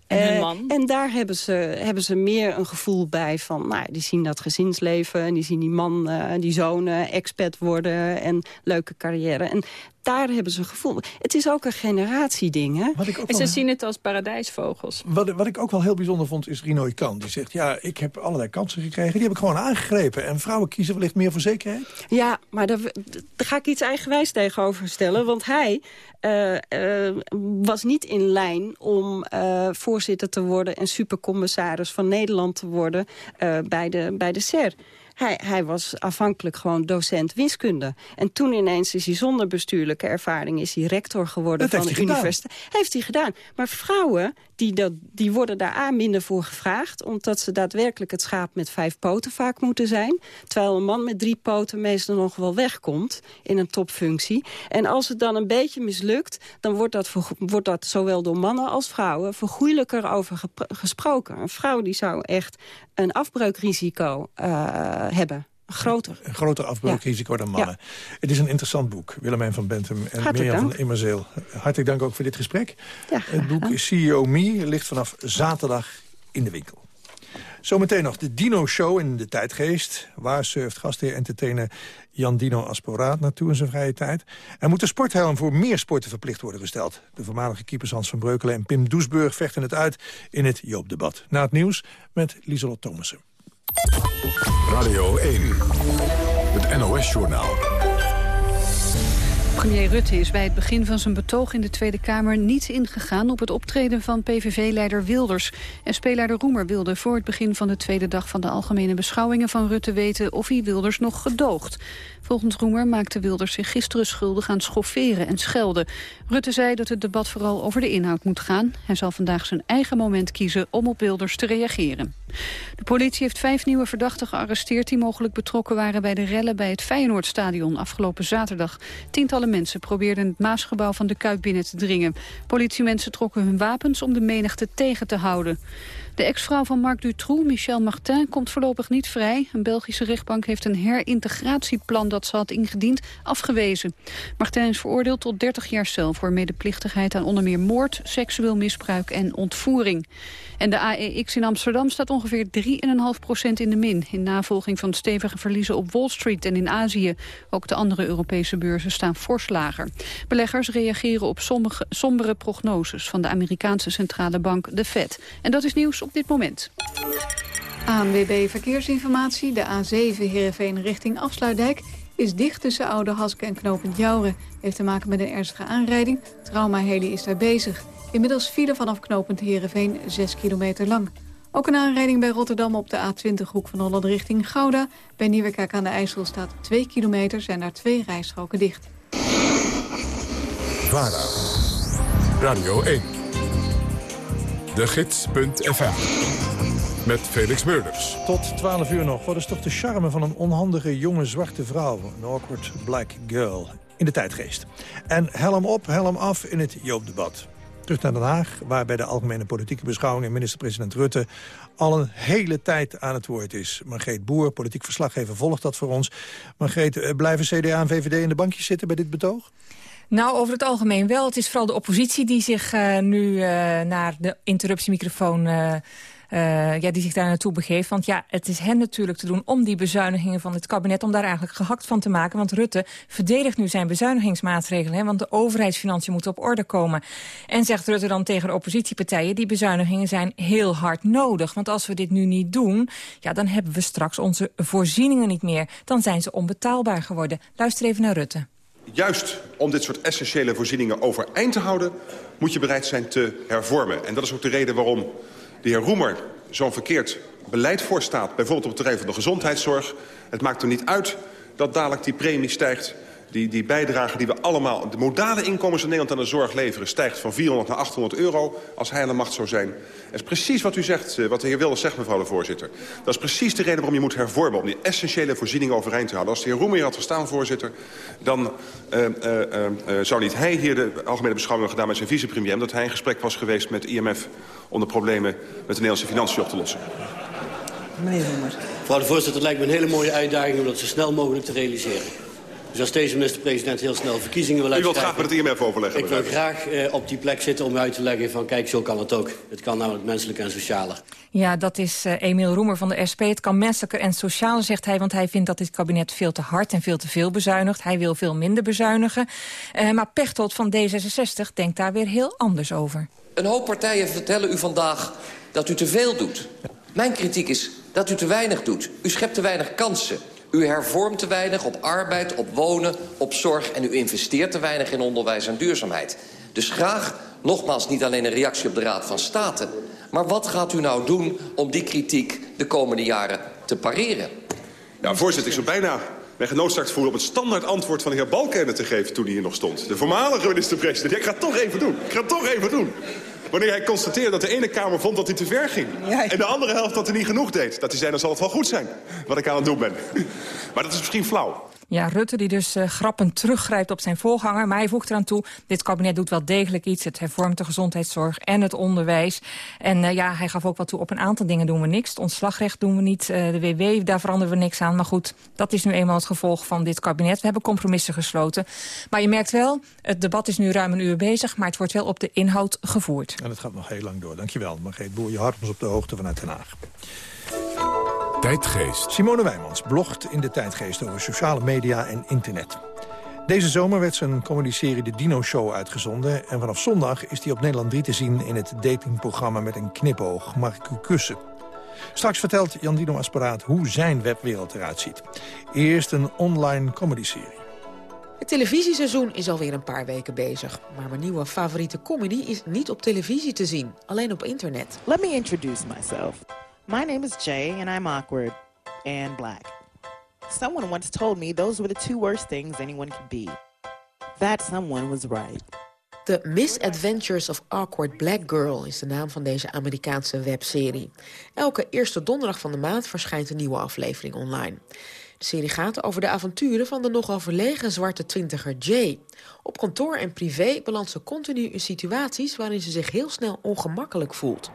[SPEAKER 20] En hun
[SPEAKER 19] Eh,
[SPEAKER 20] man.
[SPEAKER 19] en daar hebben ze, hebben ze meer een gevoel bij van... Nou, die zien dat gezinsleven en die zien die man, eh, die zonen expat worden... en leuke carrière. En daar hebben ze een gevoel. Het is ook een generatieding, hè?
[SPEAKER 13] Wat ik ook
[SPEAKER 20] En ze
[SPEAKER 13] wel-
[SPEAKER 20] zien het als paradijsvogels.
[SPEAKER 13] Wat, wat ik ook wel heel bijzonder vond, is Rino Ikan. Die zegt, ja, ik heb allerlei kansen gekregen. Die heb ik gewoon aangegrepen. En vrouwen kiezen wellicht meer voor zekerheid.
[SPEAKER 19] Ja, maar daar, daar ga ik iets eigenwijs tegenover stellen. Want hij was niet in lijn om eh, voorzitter te worden... en supercommissaris van Nederland te worden eh, bij, de, bij de SER. Hij, hij was afhankelijk gewoon docent wiskunde. En toen ineens is hij zonder bestuurlijke ervaring... is hij rector geworden
[SPEAKER 13] Dat
[SPEAKER 19] van de universiteit. Heeft hij gedaan. Maar vrouwen die, dat, die worden daar minder voor gevraagd... omdat ze daadwerkelijk het schaap met vijf poten vaak moeten zijn. Terwijl een man met drie poten meestal nog wel wegkomt in een topfunctie. En als het dan een beetje mislukt... dan wordt dat, wordt dat zowel door mannen als vrouwen vergoeilijker over gesproken. Een vrouw die zou echt een afbreukrisico eh, hebben. Groter.
[SPEAKER 13] Een groter afbreukrisico dan mannen. Het is een interessant boek. Willemijn van Bentum en
[SPEAKER 19] Hartelijk
[SPEAKER 13] Mirjam
[SPEAKER 19] dank.
[SPEAKER 13] van Immerzeel. Hartelijk dank ook voor dit gesprek.
[SPEAKER 19] Ja,
[SPEAKER 13] Het boek CEO Me ligt vanaf zaterdag in de winkel. Zometeen nog de Dino Show in de tijdgeest. Waar surft gastheer entertainer Jan Dino Asporaat naartoe in zijn vrije tijd? En moet de sporthelm voor meer sporten verplicht worden gesteld? De voormalige keepers Hans van Breukelen en Pim Doesburg vechten het uit in het Joop-debat. Na het nieuws met Lieselot Thomassen.
[SPEAKER 1] Radio 1, het NOS-journaal.
[SPEAKER 2] Premier Rutte is bij het begin van zijn betoog in de Tweede Kamer niet ingegaan op het optreden van PVV-leider Wilders. SP-leider Roemer wilde voor het begin van de tweede dag van de algemene beschouwingen van Rutte weten of hij Wilders nog gedoogt. Volgens Roemer maakte Wilders zich gisteren schuldig aan schofferen en schelden. Rutte zei dat het debat vooral over de inhoud moet gaan. Hij zal vandaag zijn eigen moment kiezen om op Wilders te reageren. De politie heeft vijf nieuwe verdachten gearresteerd... die mogelijk betrokken waren bij de rellen bij het Feyenoordstadion afgelopen zaterdag. Tientallen mensen probeerden het Maasgebouw van de Kuip binnen te dringen. Politiemensen trokken hun wapens om de menigte tegen te houden. De ex-vrouw van Marc Dutroux, Michel Martin, komt voorlopig niet vrij. Een Belgische rechtbank heeft een herintegratieplan dat ze had ingediend afgewezen. Martin is veroordeeld tot 30 jaar cel voor medeplichtigheid aan onder meer moord, seksueel misbruik en ontvoering. En de AEX in Amsterdam staat ongeveer 3,5 procent in de min... in navolging van stevige verliezen op Wall Street en in Azië. Ook de andere Europese beurzen staan fors lager. Beleggers reageren op sommige, sombere prognoses... van de Amerikaanse centrale bank, de Fed. En dat is nieuws op dit moment.
[SPEAKER 5] ANWB Verkeersinformatie. De A7 Heerenveen richting Afsluitdijk is dicht tussen Oude Haske en Knopend Jouren. Heeft te maken met een ernstige aanrijding. Trauma Heli is daar bezig. Inmiddels file vanaf Knopend Heerenveen 6 kilometer lang. Ook een aanrijding bij Rotterdam op de A20 hoek van Holland richting Gouda. Bij Nieuwekerk aan de IJssel staat 2 kilometer, zijn daar twee rijstroken dicht.
[SPEAKER 1] VARA, Radio 1, de gids.fm, met Felix Meurders.
[SPEAKER 13] Tot 12 uur nog. Wat is toch de charme van een onhandige jonge zwarte vrouw? Een awkward black girl. In de tijdgeest. En helm op, helm af in het Joop-debat. Terug naar Den Haag, waar bij de algemene politieke beschouwingen... minister-president Rutte al een hele tijd aan het woord is. Margreet Boer, politiek verslaggever, volgt dat voor ons. Margreet, eh, blijven CDA en VVD in de bankjes zitten bij dit betoog?
[SPEAKER 8] Nou, over het algemeen wel. Het is vooral de oppositie die zich uh, nu uh, naar de interruptiemicrofoon eh, ja, die zich daar naartoe begeeft. Want ja, het is hen natuurlijk te doen om die bezuinigingen van het kabinet... om daar eigenlijk gehakt van te maken. Want Rutte verdedigt nu zijn bezuinigingsmaatregelen. Hè, want de overheidsfinanciën moeten op orde komen. En zegt Rutte dan tegen de oppositiepartijen... die bezuinigingen zijn heel hard nodig. Want als we dit nu niet doen, ja, dan hebben we straks onze voorzieningen niet meer. Dan zijn ze onbetaalbaar geworden. Luister even naar Rutte.
[SPEAKER 21] Juist om dit soort essentiële voorzieningen overeind te houden... moet je bereid zijn te hervormen. En dat is ook de reden waarom de heer Roemer zo'n verkeerd beleid voorstaat. Bijvoorbeeld op het terrein van de gezondheidszorg. Het maakt er niet uit dat dadelijk die premie stijgt die, die bijdrage die we allemaal... de modale inkomens in Nederland aan de zorg leveren... stijgt van 400 naar 800 euro als hij aan de macht zou zijn. Dat is precies wat u zegt, eh, wat de heer Wilders zegt, mevrouw de voorzitter. Dat is precies de reden waarom je moet hervormen... om die essentiële voorzieningen overeind te houden. Als de heer Roemer hier had gestaan, voorzitter... dan uh, uh, uh, zou niet hij hier de algemene beschouwing gedaan met zijn vicepremier... omdat hij in gesprek was geweest met IMF... om de problemen met de Nederlandse financiën op te lossen.
[SPEAKER 22] Meneer Roemer. Mevrouw de voorzitter, het lijkt me een hele mooie uitdaging... om dat zo snel mogelijk te realiseren. Dus als deze minister-president heel snel verkiezingen wil
[SPEAKER 21] U wilt graag met het IMF overleggen?
[SPEAKER 22] Ik wil graag uh, op die plek zitten om uit te leggen van... kijk, zo kan het ook. Het kan namelijk menselijker en socialer.
[SPEAKER 8] Ja, dat is uh, Emiel Roemer van de SP. Het kan menselijker en socialer, zegt hij... want hij vindt dat dit kabinet veel te hard en veel te veel bezuinigt. Hij wil veel minder bezuinigen. Uh, maar Pechtold van D66 denkt daar weer heel anders over.
[SPEAKER 23] Een hoop partijen vertellen u vandaag dat u te veel doet. Mijn kritiek is dat u te weinig doet. U schept te weinig kansen. U hervormt te weinig op arbeid, op wonen, op zorg... en u investeert te weinig in onderwijs en duurzaamheid. Dus graag, nogmaals, niet alleen een reactie op de Raad van State... maar wat gaat u nou doen om die kritiek de komende jaren te pareren?
[SPEAKER 21] Ja, voorzitter, ik zou bijna mij genoodzaakt voelen... om het standaard antwoord van de heer Balkenende te geven toen hij hier nog stond. De voormalige minister-president. Ik ga het toch even doen. Ik ga het toch even doen. Wanneer hij constateerde dat de ene Kamer vond dat hij te ver ging. En de andere helft dat hij niet genoeg deed. Dat hij zei, dan zal het wel goed zijn wat ik aan het doen ben. Maar dat is misschien flauw.
[SPEAKER 8] Ja, Rutte die dus uh, grappend teruggrijpt op zijn voorganger. Maar hij voegt eraan toe, dit kabinet doet wel degelijk iets. Het hervormt de gezondheidszorg en het onderwijs. En uh, ja, hij gaf ook wat toe op een aantal dingen doen we niks. Het ontslagrecht doen we niet, uh, de WW, daar veranderen we niks aan. Maar goed, dat is nu eenmaal het gevolg van dit kabinet. We hebben compromissen gesloten. Maar je merkt wel, het debat is nu ruim een uur bezig... maar het wordt wel op de inhoud gevoerd.
[SPEAKER 13] En het gaat nog heel lang door. Dankjewel, Margreet Boer. Je hart ons op de hoogte vanuit Den Haag.
[SPEAKER 1] Tijdgeest.
[SPEAKER 13] Simone Wijmans blogt in de Tijdgeest over sociale media en internet. Deze zomer werd zijn comedyserie De Dino Show uitgezonden... en vanaf zondag is die op Nederland 3 te zien in het datingprogramma met een knipoog. Mag ik u kussen? Straks vertelt Jan Dino Asparaat hoe zijn webwereld eruit ziet. Eerst een online comedyserie.
[SPEAKER 24] Het televisieseizoen is alweer een paar weken bezig. Maar mijn nieuwe favoriete comedy is niet op televisie te zien, alleen op internet.
[SPEAKER 25] Let me introduce myself. My name is Jay and I'm awkward and black. Someone once told me those were the two worst things anyone could be. That someone was right.
[SPEAKER 24] The Misadventures of Awkward Black Girl is de naam van deze Amerikaanse webserie. Elke eerste donderdag van de maand verschijnt een nieuwe aflevering online. De serie gaat over de avonturen van de nogal verlegen zwarte twintiger Jay. Op kantoor en privé belandt ze continu in situaties waarin ze zich heel snel ongemakkelijk voelt.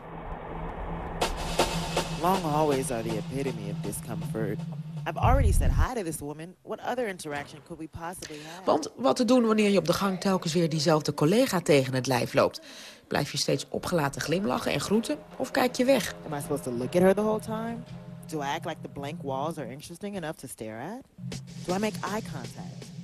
[SPEAKER 25] Long hallways are the epitome of discomfort. I've already said hi to this woman. What other interaction could we possibly have?
[SPEAKER 24] Want wat te doen wanneer je op de gang telkens weer diezelfde collega tegen het lijf loopt? Blijf je steeds opgelaten glimlachen en groeten of kijk je weg?
[SPEAKER 25] Am I supposed to look at her the whole time? Do I act like the blank walls are interesting enough to stare at? Do I make eye contact?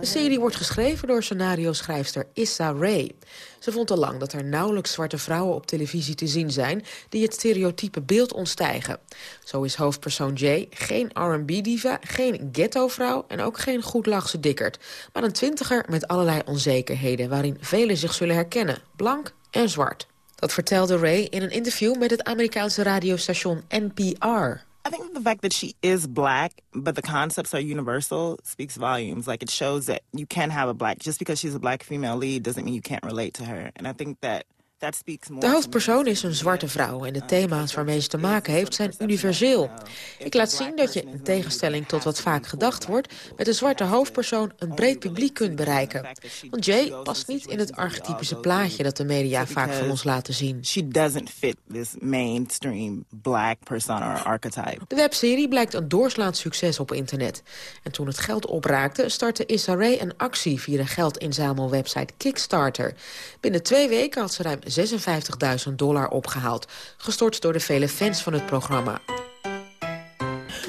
[SPEAKER 24] De serie wordt geschreven door scenario-schrijfster Issa Rae. Ze vond al lang dat er nauwelijks zwarte vrouwen op televisie te zien zijn... die het stereotype beeld ontstijgen. Zo is hoofdpersoon Jay geen R&B-diva, geen ghetto-vrouw... en ook geen goedlachse dikkerd. Maar een twintiger met allerlei onzekerheden... waarin velen zich zullen herkennen, blank en zwart. Dat vertelde Ray in een interview met het Amerikaanse radiostation NPR.
[SPEAKER 25] I think the fact that she is black, but the concepts are universal, speaks volumes. Like it shows that you can have a black, just because she's a black female lead doesn't mean you can't relate to her. And I think that
[SPEAKER 24] De hoofdpersoon is een zwarte vrouw en de thema's waarmee ze te maken heeft zijn universeel. Ik laat zien dat je, in tegenstelling tot wat vaak gedacht wordt, met een zwarte hoofdpersoon een breed publiek kunt bereiken. Want Jay past niet in het archetypische plaatje dat de media vaak van ons laten zien. De webserie blijkt een doorslaand succes op internet. En toen het geld opraakte, startte Issa Rae een actie via de geldinzamelwebsite Kickstarter. Binnen twee weken had ze ruim 56.000 dollar opgehaald. Gestort door de vele fans van het programma.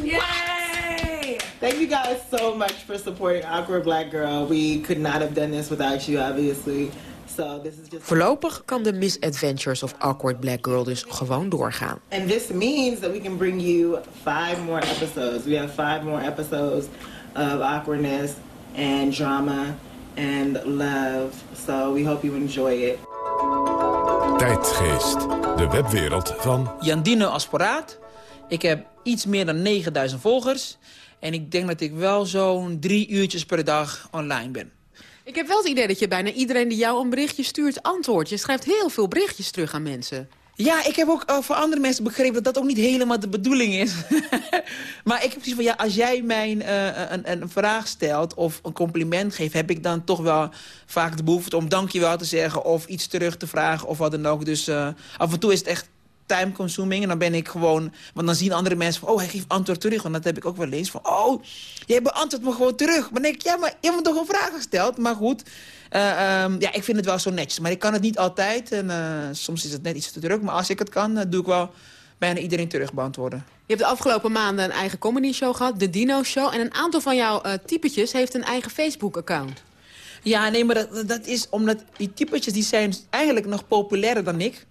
[SPEAKER 26] Yay! Thank you guys so much for supporting Awkward Black Girl. We could not have done this without you, obviously. So this is just...
[SPEAKER 24] Voorlopig kan de misadventures of Awkward Black Girl dus gewoon doorgaan.
[SPEAKER 26] And this means that we can bring you five more episodes. We have five more episodes of awkwardness and drama and love. So we hope you enjoy it.
[SPEAKER 1] Tijdgeest, de webwereld van...
[SPEAKER 27] Jandine Asporaat. Ik heb iets meer dan 9000 volgers. En ik denk dat ik wel zo'n drie uurtjes per dag online ben.
[SPEAKER 24] Ik heb wel het idee dat je bijna iedereen die jou een berichtje stuurt antwoordt. Je schrijft heel veel berichtjes terug aan mensen.
[SPEAKER 27] Ja, ik heb ook uh, voor andere mensen begrepen dat dat ook niet helemaal de bedoeling is. maar ik heb zoiets van, ja, als jij mij uh, een, een, vraag stelt of een compliment geeft... heb ik dan toch wel vaak de behoefte om dankjewel te zeggen... of iets terug te vragen of wat dan ook. Dus uh, af en toe is het echt time consuming. En dan ben ik gewoon... Want dan zien andere mensen van... Oh, hij geeft antwoord terug. Want dat heb ik ook wel eens. Van, oh, jij beantwoordt me gewoon terug. Maar dan denk ik, ja, maar je hebt me toch een vraag gesteld. Maar goed, uh, um, ja, ik vind het wel zo netjes. Maar ik kan het niet altijd. En uh, soms is het net iets te druk. Maar als ik het kan, uh, doe ik wel bijna iedereen terug beantwoorden.
[SPEAKER 24] Je hebt de afgelopen maanden een eigen comedy show gehad. De Dino Show. En een aantal van jouw typetjes heeft een eigen Facebook-account.
[SPEAKER 27] Ja, nee, maar dat, dat is omdat die typetjes die zijn eigenlijk nog populairder dan ik.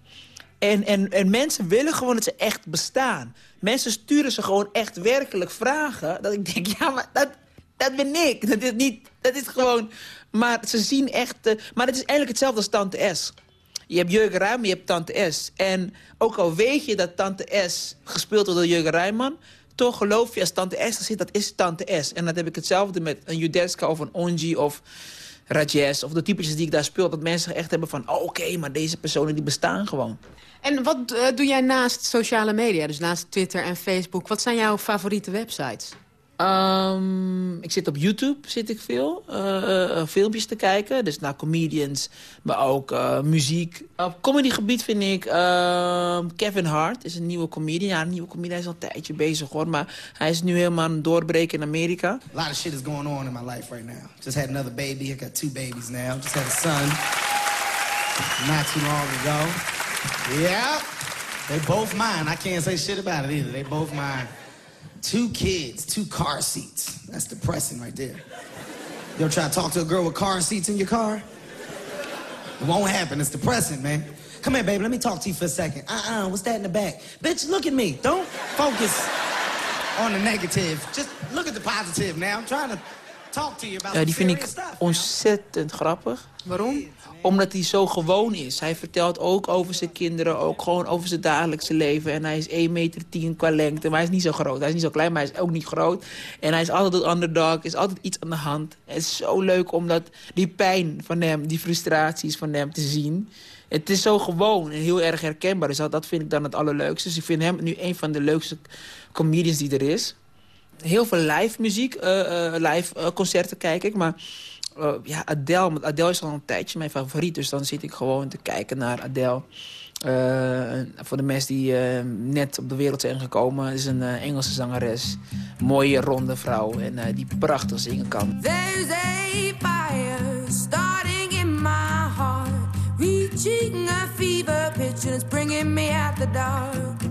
[SPEAKER 27] En, en, en mensen willen gewoon dat ze echt bestaan. Mensen sturen ze gewoon echt werkelijk vragen. Dat ik denk, ja, maar dat, dat ben ik. Dat is, niet, dat is gewoon... Maar ze zien echt... Uh, maar het is eigenlijk hetzelfde als Tante S. Je hebt Jurgen Rijman, je hebt Tante S. En ook al weet je dat Tante S gespeeld wordt door Jurgen Rijman... toch geloof je als Tante S zit, dat is Tante S. En dat heb ik hetzelfde met een Judeska of een Onji of... Rajes of de typetjes die ik daar speel... dat mensen echt hebben van, oh, oké, maar deze personen die bestaan gewoon.
[SPEAKER 24] En wat uh, doe jij naast sociale media, dus naast Twitter en Facebook? Wat zijn jouw favoriete websites?
[SPEAKER 27] Um, ik zit op YouTube zit ik veel. Uh, uh, filmpjes te kijken. Dus naar comedians, maar ook uh, muziek. Op comedygebied vind ik ehm, Kevin Hart. is een nieuwe comedian. Ja, een nieuwe comedian. Hij is al een tijdje bezig hoor. Maar hij is nu helemaal aan het doorbreken in Amerika.
[SPEAKER 28] A lot of shit is going on in my life right now. Just had another baby. I got two babies now. Just had a son. Not too long ago. Yeah. They both mine. I can't say shit about it either. They both mine. Two kids, two car seats. That's depressing right there. You ever try to talk to a girl with car seats in your car? It won't happen. It's depressing, man. Come here, baby. Let me talk to you for a second. Uh-uh. What's that in the back? Bitch, look at me. Don't focus on the negative. Just look at the positive now. I'm trying to
[SPEAKER 27] Ja, die vind ik ontzettend grappig.
[SPEAKER 24] Waarom?
[SPEAKER 27] Omdat hij zo gewoon is. Hij vertelt ook over zijn kinderen, ook gewoon over zijn dagelijkse leven. En hij is 1 meter 10 qua lengte, maar hij is niet zo groot. Hij is niet zo klein, maar hij is ook niet groot. En hij is altijd een underdog, is altijd iets aan de hand. Het is zo leuk om dat, die pijn van hem, die frustraties van hem te zien. Het is zo gewoon en heel erg herkenbaar. Dus dat vind ik dan het allerleukste. Dus ik vind hem nu een van de leukste comedians die er is. Heel veel live muziek, uh, uh, live uh, concerten kijk ik, maar... Ja, Adele. Adele is al een tijdje mijn favoriet. Dus dan zit ik gewoon te kijken naar Adele. Voor de mensen die net op de wereld zijn gekomen. is een Engelse zangeres. Mooie, ronde vrouw. En die prachtig zingen kan.
[SPEAKER 12] There's a fire starting in my heart. Reaching a fever pitch and bringing me out the dark.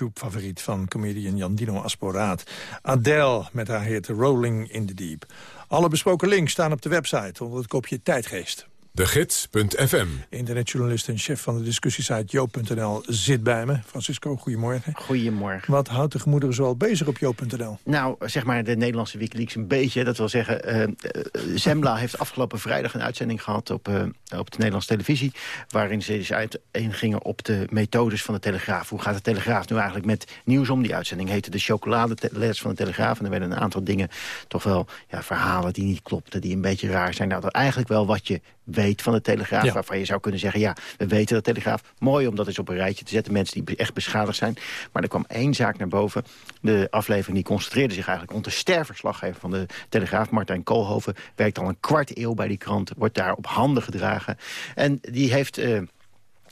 [SPEAKER 13] YouTube-favoriet van comedian Jandino Asporaat. Adele met haar hit Rolling in the Deep. Alle besproken links staan op de website onder het kopje Tijdgeest.
[SPEAKER 1] De Gids.fm.
[SPEAKER 13] Internetjournalist en chef van de discussiesite Joop.nl zit bij me. Francisco, goedemorgen.
[SPEAKER 29] Goedemorgen.
[SPEAKER 13] Wat houdt de gemoederen zoal bezig op Joop.nl?
[SPEAKER 29] Nou, zeg maar de Nederlandse Wikileaks een beetje. Dat wil zeggen, eh, eh, Zembla heeft afgelopen vrijdag een uitzending gehad op, eh, op de Nederlandse televisie. Waarin ze dus uiteengingen op de methodes van de Telegraaf. Hoe gaat de Telegraaf nu eigenlijk met nieuws om? Die uitzending heette de chocoladeletters van de Telegraaf. En er werden een aantal dingen, toch wel ja, verhalen die niet klopten. Die een beetje raar zijn. Nou, dat eigenlijk wel wat je weet van de Telegraaf.
[SPEAKER 13] Ja.
[SPEAKER 29] Waarvan je zou kunnen zeggen, ja, we weten dat Telegraaf. Mooi om dat eens op een rijtje te zetten. Mensen die echt beschadigd zijn. Maar er kwam één zaak naar boven. De aflevering die concentreerde zich eigenlijk rond de sterverslaggever van de Telegraaf. Martijn Koolhoven werkt al een kwart eeuw bij die krant. Wordt daar op handen gedragen. En die heeft... eh,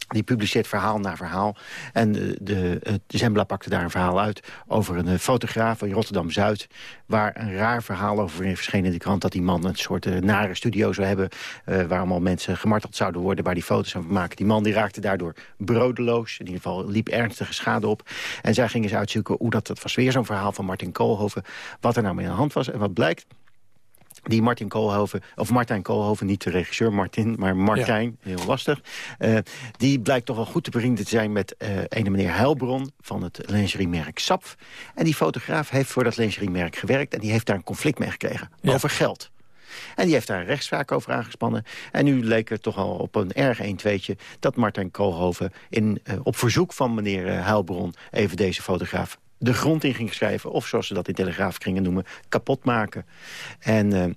[SPEAKER 29] die publiceert verhaal na verhaal. En de, de, het Zembla pakte daar een verhaal uit over een eh, fotograaf in Rotterdam-Zuid... waar een raar verhaal over verscheen in de krant... dat die man een soort eh, nare studio zou hebben... eh, waar allemaal mensen gemarteld zouden worden... waar die foto's van maken. Die man die raakte daardoor broodeloos. In ieder geval liep ernstige schade op. En zij gingen eens uitzoeken hoe dat... dat was weer zo'n verhaal van Martin Koolhoven... wat er nou mee aan de hand was. En wat blijkt... Die Martin Koolhoven, of Martijn Koolhoven, niet de regisseur Martin, maar Martijn, heel lastig. eh, die blijkt toch wel goed te bevrienden te zijn met eh ene meneer Heilbron van het lingeriemerk Sapf. En die fotograaf heeft voor dat lingeriemerk gewerkt en die heeft daar een conflict mee gekregen over geld. En die heeft daar een rechtszaak over aangespannen. En nu leek het toch al op een erg 1 tweetje dat Martijn Koolhoven in, eh, op verzoek van meneer Heilbron even deze fotograaf de grond in ging schrijven... of zoals ze dat in telegraafkringen noemen, kapot maken. En eh,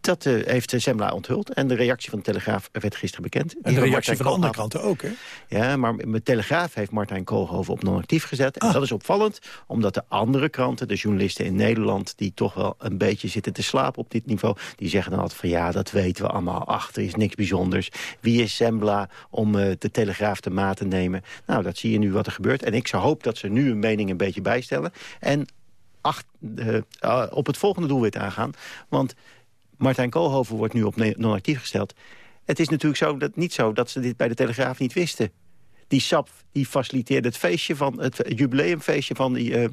[SPEAKER 29] dat eh, heeft eh, Zembla onthuld. En de reactie van de Telegraaf werd gisteren bekend.
[SPEAKER 13] En de reactie
[SPEAKER 29] Martijn
[SPEAKER 13] van de andere kranten ook, hè?
[SPEAKER 29] Ja, maar met Telegraaf heeft Martijn Koolhoven op non-actief gezet.
[SPEAKER 13] Ah.
[SPEAKER 29] En dat is opvallend, omdat de andere kranten, de journalisten in Nederland... die toch wel een beetje zitten te slapen op dit niveau... die zeggen dan altijd van ja, dat weten we allemaal. Achter is niks bijzonders. Wie is Zembla om eh, de Telegraaf te maat te nemen? Nou, dat zie je nu wat er gebeurt. En ik zou hoop dat ze nu hun mening een beetje bijstellen. En acht, eh, eh, op het volgende doelwit aangaan. Want Martijn Koolhoven wordt nu op non-actief gesteld. Het is natuurlijk zo dat, niet zo dat ze dit bij de Telegraaf niet wisten. Die SAP die faciliteerde het feestje van het jubileumfeestje van die. eh,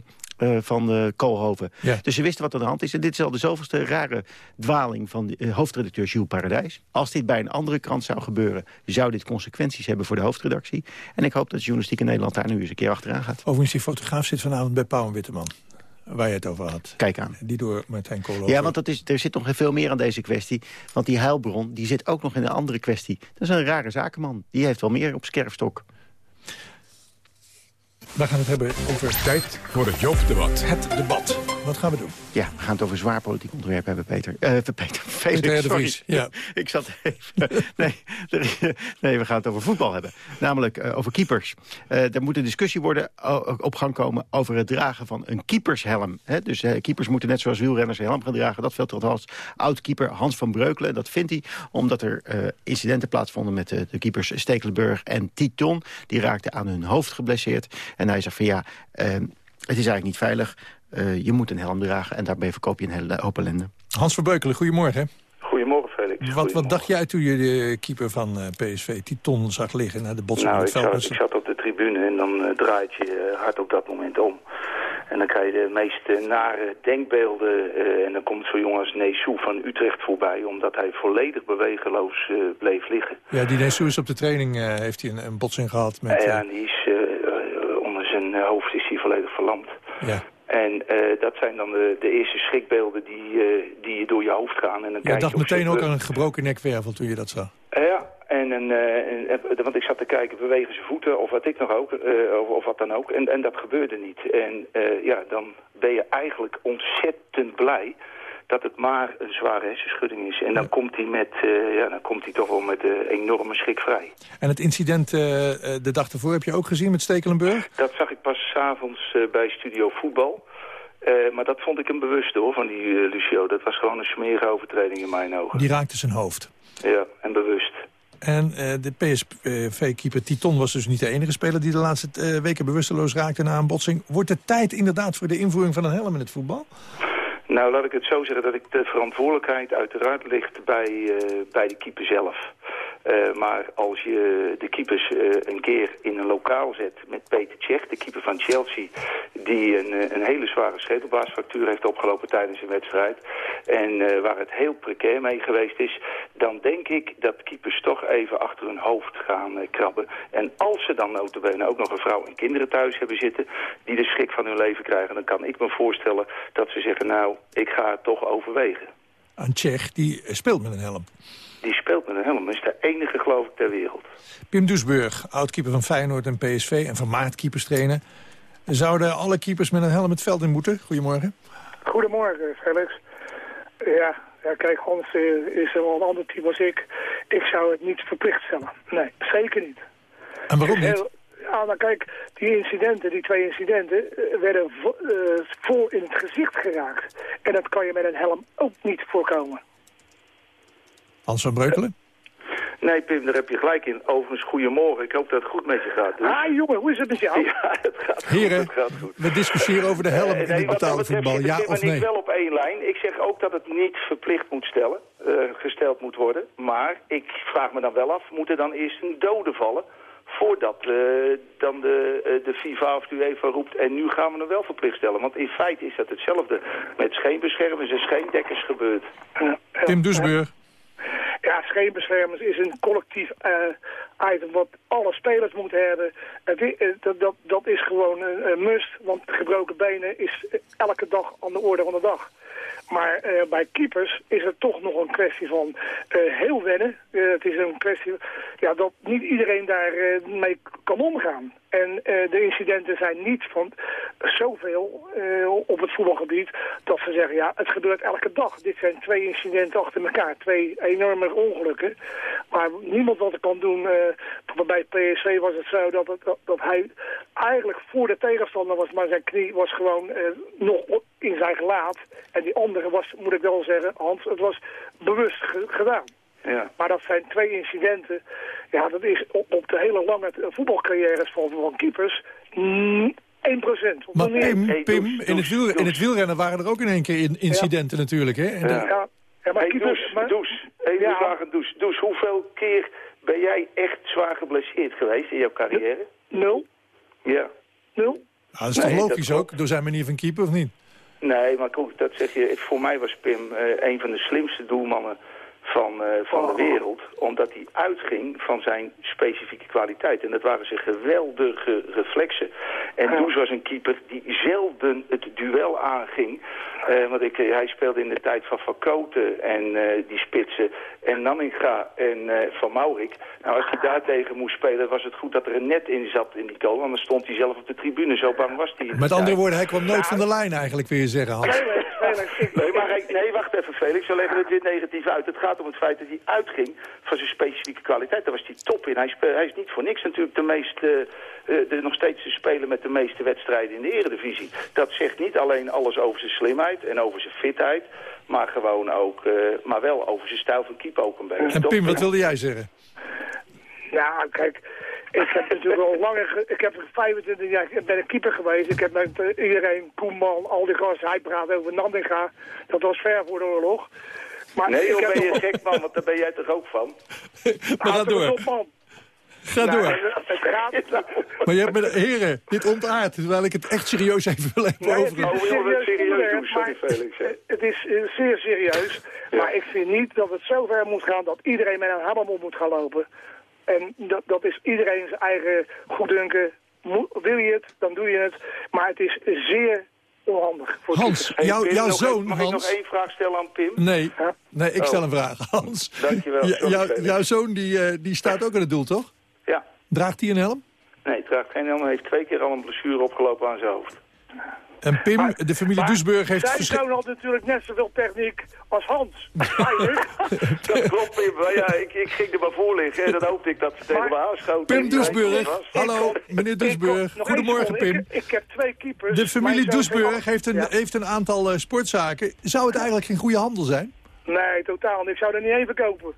[SPEAKER 29] eh, van eh, Koolhoven.
[SPEAKER 13] Ja.
[SPEAKER 29] Dus ze wisten wat er aan de hand is. En dit is al de zoveelste rare dwaling van de, hoofdredacteur Jules Paradijs. Als dit bij een andere krant zou gebeuren... zou dit consequenties hebben voor de hoofdredactie. En ik hoop dat de journalistiek in Nederland daar nu eens een keer achteraan gaat.
[SPEAKER 13] Overigens, die fotograaf zit vanavond bij Pauw en Witteman. Waar je het over had.
[SPEAKER 29] Kijk aan.
[SPEAKER 13] Die door Martijn Koolhoven.
[SPEAKER 29] Ja, want dat is, er zit nog veel meer aan deze kwestie. Want die heilbron die zit ook nog in een andere kwestie. Dat is een rare zakenman. Die heeft wel meer op skerfstok.
[SPEAKER 13] We gaan het hebben over
[SPEAKER 1] Tijd voor het Joop-debat.
[SPEAKER 13] het debat. Wat gaan we doen?
[SPEAKER 29] Ja, we gaan het over zwaar politiek onderwerp hebben, Peter. Eh Peter, Felix,
[SPEAKER 13] Peter R. de
[SPEAKER 29] sorry.
[SPEAKER 13] Vries, ja.
[SPEAKER 29] Ik zat even... Nee, nee, we gaan het over voetbal hebben. Namelijk eh, over keepers. Eh er moet een discussie worden op gang komen over het dragen van een keepershelm. Hè? Dus eh, keepers moeten net zoals wielrenners een helm gaan dragen. Dat valt als oud-keeper Hans van Breukelen. Dat vindt hij omdat er eh, incidenten plaatsvonden met de, de keepers Stekelenburg en Titon. Die raakten aan hun hoofd geblesseerd. En hij zegt van ja, het is eigenlijk niet veilig. Eh, je moet een helm dragen en daarbij verkoop je een hele hoop ellende.
[SPEAKER 13] Hans Verbeukelen, goedemorgen.
[SPEAKER 30] Goedemorgen, Felix.
[SPEAKER 13] Wat, wat dacht jij toen je de keeper van eh, PSV, Titon, zag liggen... na de botsing
[SPEAKER 30] Nou,
[SPEAKER 13] met
[SPEAKER 30] ik
[SPEAKER 13] het veld?
[SPEAKER 30] zat, ik zat op de tribune en dan eh, draait je hard op dat moment om. En dan krijg je de meest nare denkbeelden. eh, en dan komt zo'n jongen als Neesou van Utrecht voorbij... omdat hij volledig bewegeloos eh, bleef liggen.
[SPEAKER 13] Ja, die Nesu is op de training, eh, heeft hij een, een botsing gehad met...
[SPEAKER 30] en ja, en die is, onder zijn hoofd is hij volledig verlamd.
[SPEAKER 13] ja.
[SPEAKER 30] En eh, dat zijn dan de, de eerste schrikbeelden die, eh, die door je hoofd gaan. En dan
[SPEAKER 13] dacht
[SPEAKER 30] je of
[SPEAKER 13] meteen ook aan een gebroken nekwervel toen je dat zag.
[SPEAKER 30] Eh, Ja, en, en, en, want ik zat te kijken, bewegen ze voeten of wat ik nog ook, of, of wat dan ook. En, en dat gebeurde niet. En ja, dan ben je eigenlijk ontzettend blij dat het maar een zware hersenschudding is. En dan komt hij met, eh, ja, dan komt hij toch wel met een enorme schrik vrij.
[SPEAKER 13] En het incident eh, eh, de dag ervoor heb je ook gezien met Stekelenburg?
[SPEAKER 30] Dat zag ik pas s'avonds bij Studio Voetbal. Maar dat vond ik een bewuste hoor, van die Lucio. Dat was gewoon een smerige overtreding in mijn ogen.
[SPEAKER 13] Die raakte zijn hoofd.
[SPEAKER 30] Ja, en bewust.
[SPEAKER 13] En de PSV-keeper Titon was dus niet de enige speler... die de laatste weken bewusteloos raakte na een botsing. Wordt het tijd inderdaad voor de invoering van een helm in het voetbal?
[SPEAKER 30] Nou, laat ik het zo zeggen dat ik de verantwoordelijkheid uiteraard ligt bij, uh, bij de keeper zelf. Eh, maar als je de keepers eh, een keer in een lokaal zet met Peter Cech, de keeper van Chelsea, die een, eh, een hele zware schedelbaasfractuur heeft opgelopen tijdens een wedstrijd en waar het heel precair mee geweest is, dan denk ik dat keepers toch even achter hun hoofd gaan krabben. En als ze dan notabene ook nog een vrouw en kinderen thuis hebben zitten die de schrik van hun leven krijgen, dan kan ik me voorstellen dat ze zeggen, nou, ik ga het toch overwegen.
[SPEAKER 13] Een Tsjech, die speelt met een helm.
[SPEAKER 30] Die speelt met een helm. Dat is de enige, geloof ik, ter wereld.
[SPEAKER 13] Pim Doesburg, oudkeeper van Feyenoord en PSV en van Maart keepers trainen. Zouden alle keepers met een helm het veld in moeten? Goedemorgen.
[SPEAKER 31] Goedemorgen, Felix. Ja, ja kijk, Hans eh, is wel een ander type als ik. Ik zou het niet verplicht stellen. Nee, zeker niet.
[SPEAKER 13] En waarom niet?
[SPEAKER 31] Ja, nou kijk, die incidenten, die twee incidenten, eh, werden vo, uh, vol in het gezicht geraakt. En dat kan je met een helm ook niet voorkomen.
[SPEAKER 13] Hans van Breukelen?
[SPEAKER 30] Nee, Pim, daar heb je gelijk in. Overigens, goedemorgen. Ik hoop dat het goed met je gaat. Dus.
[SPEAKER 31] Ah, jongen, hoe is het met jou?
[SPEAKER 30] Ja, het gaat goed.
[SPEAKER 13] Heren,
[SPEAKER 30] het gaat goed.
[SPEAKER 13] we discussiëren over de helm
[SPEAKER 30] Uh,
[SPEAKER 13] in
[SPEAKER 30] nee,
[SPEAKER 13] het betaalde voetbal. Ja
[SPEAKER 30] Pim
[SPEAKER 13] of
[SPEAKER 30] en ik
[SPEAKER 13] nee?
[SPEAKER 30] wel op één lijn. Ik zeg ook dat het niet verplicht moet stellen, eh, gesteld moet worden. Maar ik vraag me dan wel af, moet er dan eerst een dode vallen... voordat eh, dan de, eh, de FIFA of de UEFA roept... en nu gaan we hem wel verplicht stellen. Want in feite is dat hetzelfde met scheenbeschermers en scheendekkers gebeurd.
[SPEAKER 13] Tim Doesburg.
[SPEAKER 31] Scheenbeschermers is een collectief eh, item wat alle spelers moeten hebben. Eh, dat, dat, dat is gewoon een, must, want gebroken benen is elke dag aan de orde van de dag. Maar eh, bij keepers is het toch nog een kwestie van heel wennen. Het is een kwestie ja, dat niet iedereen daar eh, mee kan omgaan. En eh, de incidenten zijn niet van zoveel eh, op het voetbalgebied dat ze zeggen, ja, het gebeurt elke dag. Dit zijn twee incidenten achter elkaar, twee enorme ongelukken. Maar niemand wat er kan doen, eh, bij PSV was het zo dat, dat, hij eigenlijk voor de tegenstander was, maar zijn knie was gewoon nog in zijn gelaat. En die andere was, moet ik wel zeggen, Hans, het was bewust ge- gedaan.
[SPEAKER 30] Ja.
[SPEAKER 31] Maar dat zijn twee incidenten. Ja, dat is op, op de hele lange voetbalcarrières van, van keepers mm, 1%. Of
[SPEAKER 13] Maar. Pim, Pim in, het wiel, in het wielrennen waren er ook in één keer in- incidenten natuurlijk. Hè? En
[SPEAKER 30] Ja.
[SPEAKER 31] Ja, ja maar
[SPEAKER 30] Hey,
[SPEAKER 31] keepers... Maar-
[SPEAKER 30] Does, even
[SPEAKER 31] Ja.
[SPEAKER 30] Does. Does, hoeveel keer ben jij echt zwaar geblesseerd geweest in jouw carrière?
[SPEAKER 31] Nul.
[SPEAKER 30] Ja.
[SPEAKER 31] Nul.
[SPEAKER 13] Nou, dat is toch
[SPEAKER 30] Nee,
[SPEAKER 13] logisch ook, door zijn manier van keeper of niet?
[SPEAKER 30] Nee, maar goed, dat zeg je. Voor mij was Pim eh, een van de slimste doelmannen van, eh, van de wereld. Omdat hij uitging van zijn specifieke kwaliteit. En dat waren zijn geweldige reflexen. En Does was een keeper die zelden het duel aanging. Eh, want ik, eh, hij speelde in de tijd van Van Koten en eh, die spitsen. En Nanninga en eh, Van Maurik. Nou, als hij daar tegen moest spelen, was het goed dat er een net in zat in die goal. Anders stond hij zelf op de tribune. Zo bang was hij.
[SPEAKER 13] Met andere woorden, hij kwam nooit van de lijn eigenlijk, wil je zeggen, Hans.
[SPEAKER 30] Nee, maar hij- nee, wacht even Felix, we leggen het weer negatief uit. Het gaat om het feit dat hij uitging van zijn specifieke kwaliteit. Daar was hij top in. Hij, speel- hij is niet voor niks natuurlijk de meest, eh, eh, de, nog steeds de speler met de meeste wedstrijden in de eredivisie. Dat zegt niet alleen alles over zijn slimheid en over zijn fitheid, maar gewoon ook, eh, maar wel over zijn stijl van keeper ook een beetje.
[SPEAKER 13] En? Pim, wat wilde jij zeggen?
[SPEAKER 31] Ja, kijk, ik heb natuurlijk al langer, ge- ik heb 25 jaar ik ben een keeper geweest. Ik heb met iedereen, Koeman, al die gasten, hij praat over Nandinga. Dat was ver voor de oorlog. Maar
[SPEAKER 30] Nee,
[SPEAKER 31] ik
[SPEAKER 30] joh, ben je
[SPEAKER 31] nog-
[SPEAKER 30] gek man, want daar ben jij toch ook van?
[SPEAKER 13] Maar ga door.
[SPEAKER 31] Topman.
[SPEAKER 13] Ga
[SPEAKER 31] Nou,
[SPEAKER 13] door.
[SPEAKER 31] Het het gaat...
[SPEAKER 13] Maar je hebt me, heren, dit ontaart, terwijl ik het echt serieus even wil hebben
[SPEAKER 31] Nee,
[SPEAKER 13] over.
[SPEAKER 31] het is een serieus onderwerp, maar het- Het is eh, zeer serieus, maar ik vind niet dat het zo ver moet gaan dat iedereen met een op moet gaan lopen. En dat, dat is iedereen zijn eigen goeddunken. Wil je het, dan doe je het. Maar het is zeer onhandig. Voor
[SPEAKER 13] Hans, jouw- zoon,
[SPEAKER 30] Mag ik nog
[SPEAKER 13] Hans?
[SPEAKER 30] één vraag stellen aan Pim?
[SPEAKER 13] Nee, nee, ik stel
[SPEAKER 30] Oh.
[SPEAKER 13] een vraag. Hans,
[SPEAKER 30] Dankjewel,
[SPEAKER 13] jou- jouw zoon die, eh, die staat ook in het doel, toch?
[SPEAKER 30] Ja.
[SPEAKER 13] Draagt hij een helm?
[SPEAKER 30] Nee, draagt geen helm. Hij heeft twee keer al een blessure opgelopen aan zijn hoofd.
[SPEAKER 13] En Pim, de familie Duisburg heeft...
[SPEAKER 31] Zijn zoon had natuurlijk net zoveel techniek als Hans.
[SPEAKER 30] Dat klopt, Pim. Maar ja, ik, ik ging er maar voor liggen en dan hoopte ik dat ze tegen me aanschoten.
[SPEAKER 13] Pim Duisburg,
[SPEAKER 30] was.
[SPEAKER 13] hallo, meneer Duisburg.
[SPEAKER 31] Nog
[SPEAKER 13] Goedemorgen. Pim.
[SPEAKER 31] Ik, ik heb twee keepers.
[SPEAKER 13] De familie Duisburg heeft een,
[SPEAKER 31] Ja.
[SPEAKER 13] heeft een aantal eh, sportzaken. Zou het eigenlijk geen goede handel zijn?
[SPEAKER 31] Nee, totaal niet. Ik zou er niet even kopen.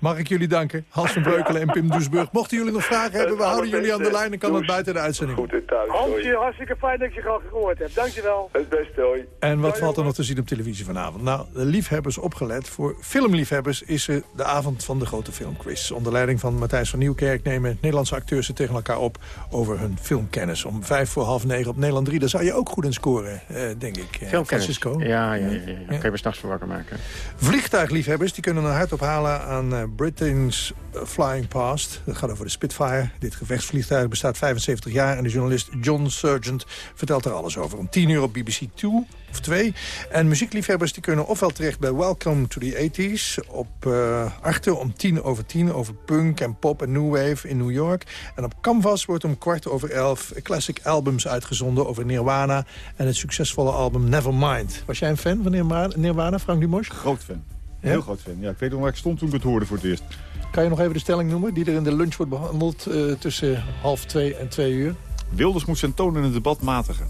[SPEAKER 13] Mag ik jullie danken, Hans van Breukelen en Pim Doesburg. Mochten jullie nog vragen hebben, we houden jullie aan de lijn... en kan het buiten de uitzending.
[SPEAKER 32] Goed en thuis.
[SPEAKER 31] Hansje, hartstikke fijn dat je graag gehoord hebt. Dankjewel.
[SPEAKER 32] Het beste, hoi.
[SPEAKER 13] En wat valt er nog te zien op televisie vanavond? Nou, de liefhebbers opgelet. Voor filmliefhebbers is er de avond van de grote filmquiz. Onder leiding van Matthijs van Nieuwkerk nemen Nederlandse acteurs het tegen elkaar op... over hun filmkennis. Om vijf voor half negen op Nederland 3. Daar zou je ook goed in scoren, eh, denk ik. eh,
[SPEAKER 29] Filmkennis.
[SPEAKER 13] Francisco.
[SPEAKER 29] Ja, ja, ja, ja. Kan je me s'nachts voor wakker maken.
[SPEAKER 13] Vliegtuigliefhebbers die kunnen een hart ophalen aan eh, Britain's Flying Past. Dat gaat over de Spitfire. Dit gevechtsvliegtuig bestaat 75 jaar... en de journalist John Surgent vertelt er alles over. Om 10 uur op BBC 2 of 2. En muziekliefhebbers die kunnen ofwel terecht bij Welcome to the 80s... op uh, om 10 over 10 over punk en pop en new wave in New York. En op Canvas wordt om kwart over 11 classic albums uitgezonden... over Nirvana en het succesvolle album Nevermind. Was jij een fan van Nirvana Frank Dumos?
[SPEAKER 33] Groot fan. Heel groot fan. Ja, ik weet nog waar ik stond toen ik het hoorde voor het eerst.
[SPEAKER 13] Kan je nog even de stelling noemen die er in de lunch wordt behandeld uh, tussen half twee en twee uur?
[SPEAKER 33] Wilders moet zijn toon in het debat matigen.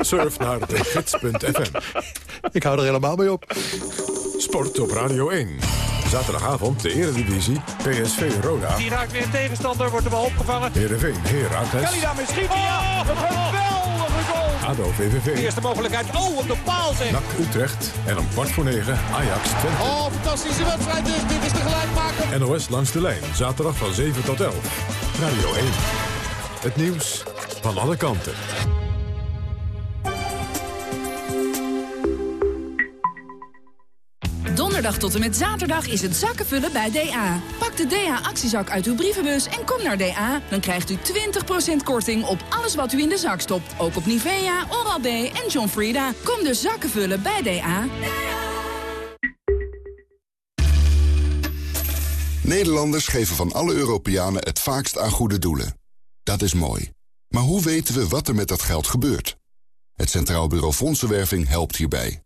[SPEAKER 1] Surf naar de gids.fm.
[SPEAKER 13] Ik hou er helemaal mee op.
[SPEAKER 1] Sport op Radio 1. Zaterdagavond de Eredivisie, PSV Roda.
[SPEAKER 34] Die raakt weer tegenstander, wordt er wel opgevangen.
[SPEAKER 1] Heerenveen, Heracles.
[SPEAKER 34] Kan hij daarmee schieten? Ja, een geweldige goal.
[SPEAKER 1] ADO, VVV.
[SPEAKER 34] Eerste mogelijkheid, oh, op de paal zeg.
[SPEAKER 1] NAC Utrecht en om kwart voor negen Ajax Twente.
[SPEAKER 34] Oh, fantastische wedstrijd dit. Dit is de gelijkmaker.
[SPEAKER 1] NOS langs de lijn, zaterdag van 7 tot 11. Radio 1. Het nieuws van alle kanten.
[SPEAKER 35] Donderdag tot en met zaterdag is het zakkenvullen bij DA. Pak de DA-actiezak uit uw brievenbus en kom naar DA. Dan krijgt u 20% korting op alles wat u in de zak stopt. Ook op Nivea, Oral-B en John Frieda. Kom dus zakkenvullen bij DA.
[SPEAKER 36] Nederlanders geven van alle Europeanen het vaakst aan goede doelen. Dat is mooi. Maar hoe weten we wat er met dat geld gebeurt? Het Centraal Bureau Fondsenwerving helpt hierbij.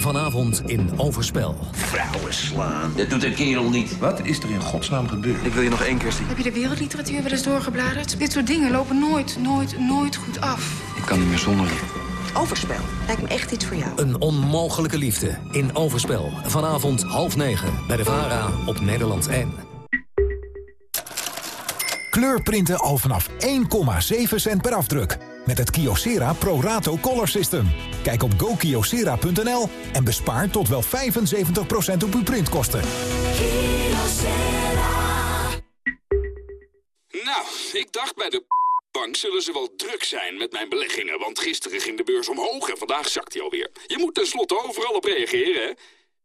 [SPEAKER 37] Vanavond in Overspel.
[SPEAKER 38] Vrouwen slaan. Dat doet een kerel niet. Wat is er in godsnaam gebeurd?
[SPEAKER 39] Ik wil je nog één keer zien.
[SPEAKER 40] Heb je de wereldliteratuur wel eens doorgebladerd? Dit soort dingen lopen nooit, nooit, nooit goed af.
[SPEAKER 38] Ik kan niet meer zonder je.
[SPEAKER 40] Overspel. Lijkt me echt iets voor jou.
[SPEAKER 37] Een onmogelijke liefde in Overspel. Vanavond half negen bij de VARA op Nederland 1.
[SPEAKER 41] Kleurprinten al vanaf 1,7 cent per afdruk. Met het Kyocera Pro Rato Color System. Kijk op gokyocera.nl en bespaar tot wel 75% op uw printkosten.
[SPEAKER 42] Nou, ik dacht bij de bank zullen ze wel druk zijn met mijn beleggingen... want gisteren ging de beurs omhoog en vandaag zakt hij alweer. Je moet tenslotte overal op reageren, hè?